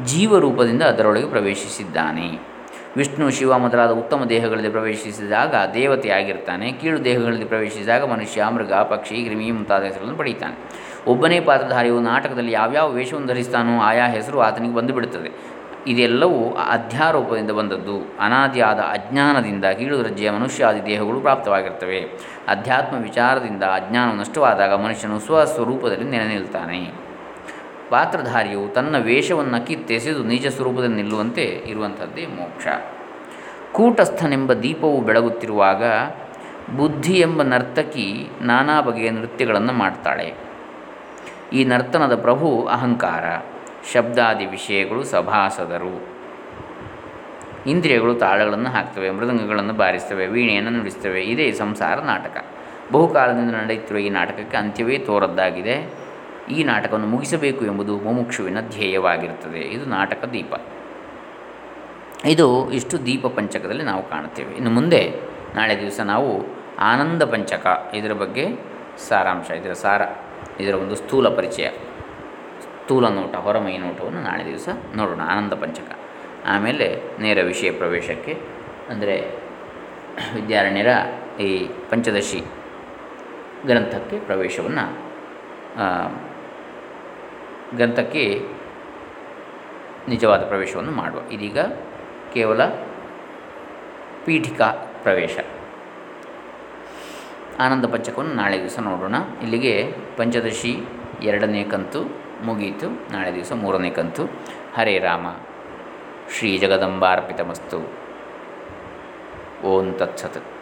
ಜೀವರೂಪದಿಂದ ಅದರೊಳಗೆ ಪ್ರವೇಶಿಸಿದ್ದಾನೆ. ವಿಷ್ಣು ಶಿವ ಮೊದಲಾದ ಉತ್ತಮ ದೇಹಗಳಲ್ಲಿ ಪ್ರವೇಶಿಸಿದಾಗ ದೇವತೆಯಾಗಿರ್ತಾನೆ ಕೀಳು ದೇಹಗಳಲ್ಲಿ ಪ್ರವೇಶಿಸಿದಾಗ ಮನುಷ್ಯ ಮೃಗ, ಪಕ್ಷಿ, ಕ್ರಿಮಿ ಮುಂತಾದ ಹೆಸರುಗಳನ್ನು ಪಡೆಯುತ್ತಾನೆ. ಒಬ್ಬನೇ ಪಾತ್ರಧಾರಿಯು ನಾಟಕದಲ್ಲಿ ಯಾವ್ಯಾವ ವೇಷವನ್ನು ಧರಿಸ್ತಾನೋ ಆಯಾ ಹೆಸರು ಆತನಿಗೆ ಬಂದುಬಿಡುತ್ತದೆ. ಇದೆಲ್ಲವೂ ಅಧ್ಯಾರೋಪದಿಂದ ಬಂದದ್ದು. ಅನಾದಿಯಾದ ಅಜ್ಞಾನದಿಂದ ಕೀಳು ದರ್ಜೆಯ ಮನುಷ್ಯಾದಿ ದೇಹಗಳು ಪ್ರಾಪ್ತವಾಗಿರ್ತವೆ. ಅಧ್ಯಾತ್ಮ ವಿಚಾರದಿಂದ ಅಜ್ಞಾನವು ನಷ್ಟವಾದಾಗ ಮನುಷ್ಯನು ಸ್ವಸ್ವರೂಪದಲ್ಲಿ ನೆಲೆ ನಿಲ್ತಾನೆ ಪಾತ್ರಧಾರಿಯು ತನ್ನ ವೇಷವನ್ನು ಕಿತ್ತೆಸೆದು ನಿಜ ಸ್ವರೂಪದಲ್ಲಿ ನಿಲ್ಲುವಂತೆ ಇರುವಂಥದ್ದೇ ಮೋಕ್ಷ. ಕೂಟಸ್ಥನೆಂಬ ದೀಪವು ಬೆಳಗುತ್ತಿರುವಾಗ ಬುದ್ಧಿ ಎಂಬ ನರ್ತಕಿ ನಾನಾ ಬಗೆಯ ನೃತ್ಯಗಳನ್ನು ಮಾಡ್ತಾಳೆ. ಈ ನರ್ತನದ ಪ್ರಭು ಅಹಂಕಾರ. ಶಬ್ದಾದಿ ವಿಷಯಗಳು ಸಭಾಸದರು. ಇಂದ್ರಿಯಗಳು ತಾಳಗಳನ್ನು ಹಾಕ್ತವೆ, ಮೃದಂಗಗಳನ್ನು ಬಾರಿಸ್ತವೆ, ವೀಣೆಯನ್ನು ನುಡಿಸ್ತವೆ. ಇದೇ ಸಂಸಾರ ನಾಟಕ. ಬಹುಕಾಲದಿಂದ ನಡೆಯುತ್ತಿರುವ ಈ ನಾಟಕಕ್ಕೆ ಅಂತ್ಯವೇ ತೋರದ್ದಾಗಿದೆ. ಈ ನಾಟಕವನ್ನು ಮುಗಿಸಬೇಕು ಎಂಬುದು ಮುಮುಕ್ಷುವಿನ ಧ್ಯೇಯವಾಗಿರುತ್ತದೆ. ಇದು ನಾಟಕ ದೀಪ. ಇದು ಇಷ್ಟು ದೀಪ ಪಂಚಕದಲ್ಲಿ ನಾವು ಕಾಣುತ್ತೇವೆ. ಇನ್ನು ಮುಂದೆ ನಾಳೆ ದಿವಸ ನಾವು ಆನಂದ ಪಂಚಕ, ಇದರ ಬಗ್ಗೆ ಸಾರಾಂಶ, ಇದರ ಸಾರ, ಇದರ ಒಂದು ಸ್ಥೂಲ ಪರಿಚಯ. ಸ್ಥೂಲ ನೋಟ, ಹೊರಮೈ ನೋಟವನ್ನು ನಾಳೆ ದಿವಸ ನೋಡೋಣ, ಆನಂದ ಪಂಚಕ. ಆಮೇಲೆ ನೇರ ವಿಷಯ ಪ್ರವೇಶಕ್ಕೆ, ಅಂದರೆ ವಿದ್ಯಾರಣ್ಯರ ಈ ಪಂಚದಶಿ ಗ್ರಂಥಕ್ಕೆ ಪ್ರವೇಶವನ್ನು ಗ್ರಂಥಕ್ಕೆ ನಿಜವಾದ ಪ್ರವೇಶವನ್ನು ಮಾಡುವ. ಇದೀಗ ಕೇವಲ ಪೀಠಿಕಾ ಪ್ರವೇಶ. ಆನಂದ ಪಂಚಕವನ್ನು ನಾಳೆ ದಿವಸ ನೋಡೋಣ. ಇಲ್ಲಿಗೆ ಪಂಚದಶಿ ಎರಡನೇ ಕಂತು ಮುಗಿಯಿತು ನಾಳೆ ದಿವಸ ಮೂರನೇ ಕಂತು. ಹರೇ ರಾಮ. ಶ್ರೀ ಜಗದಂಬಾರ್ಪಿತಮಸ್ತು. ಓಂ ತತ್ಸತ್.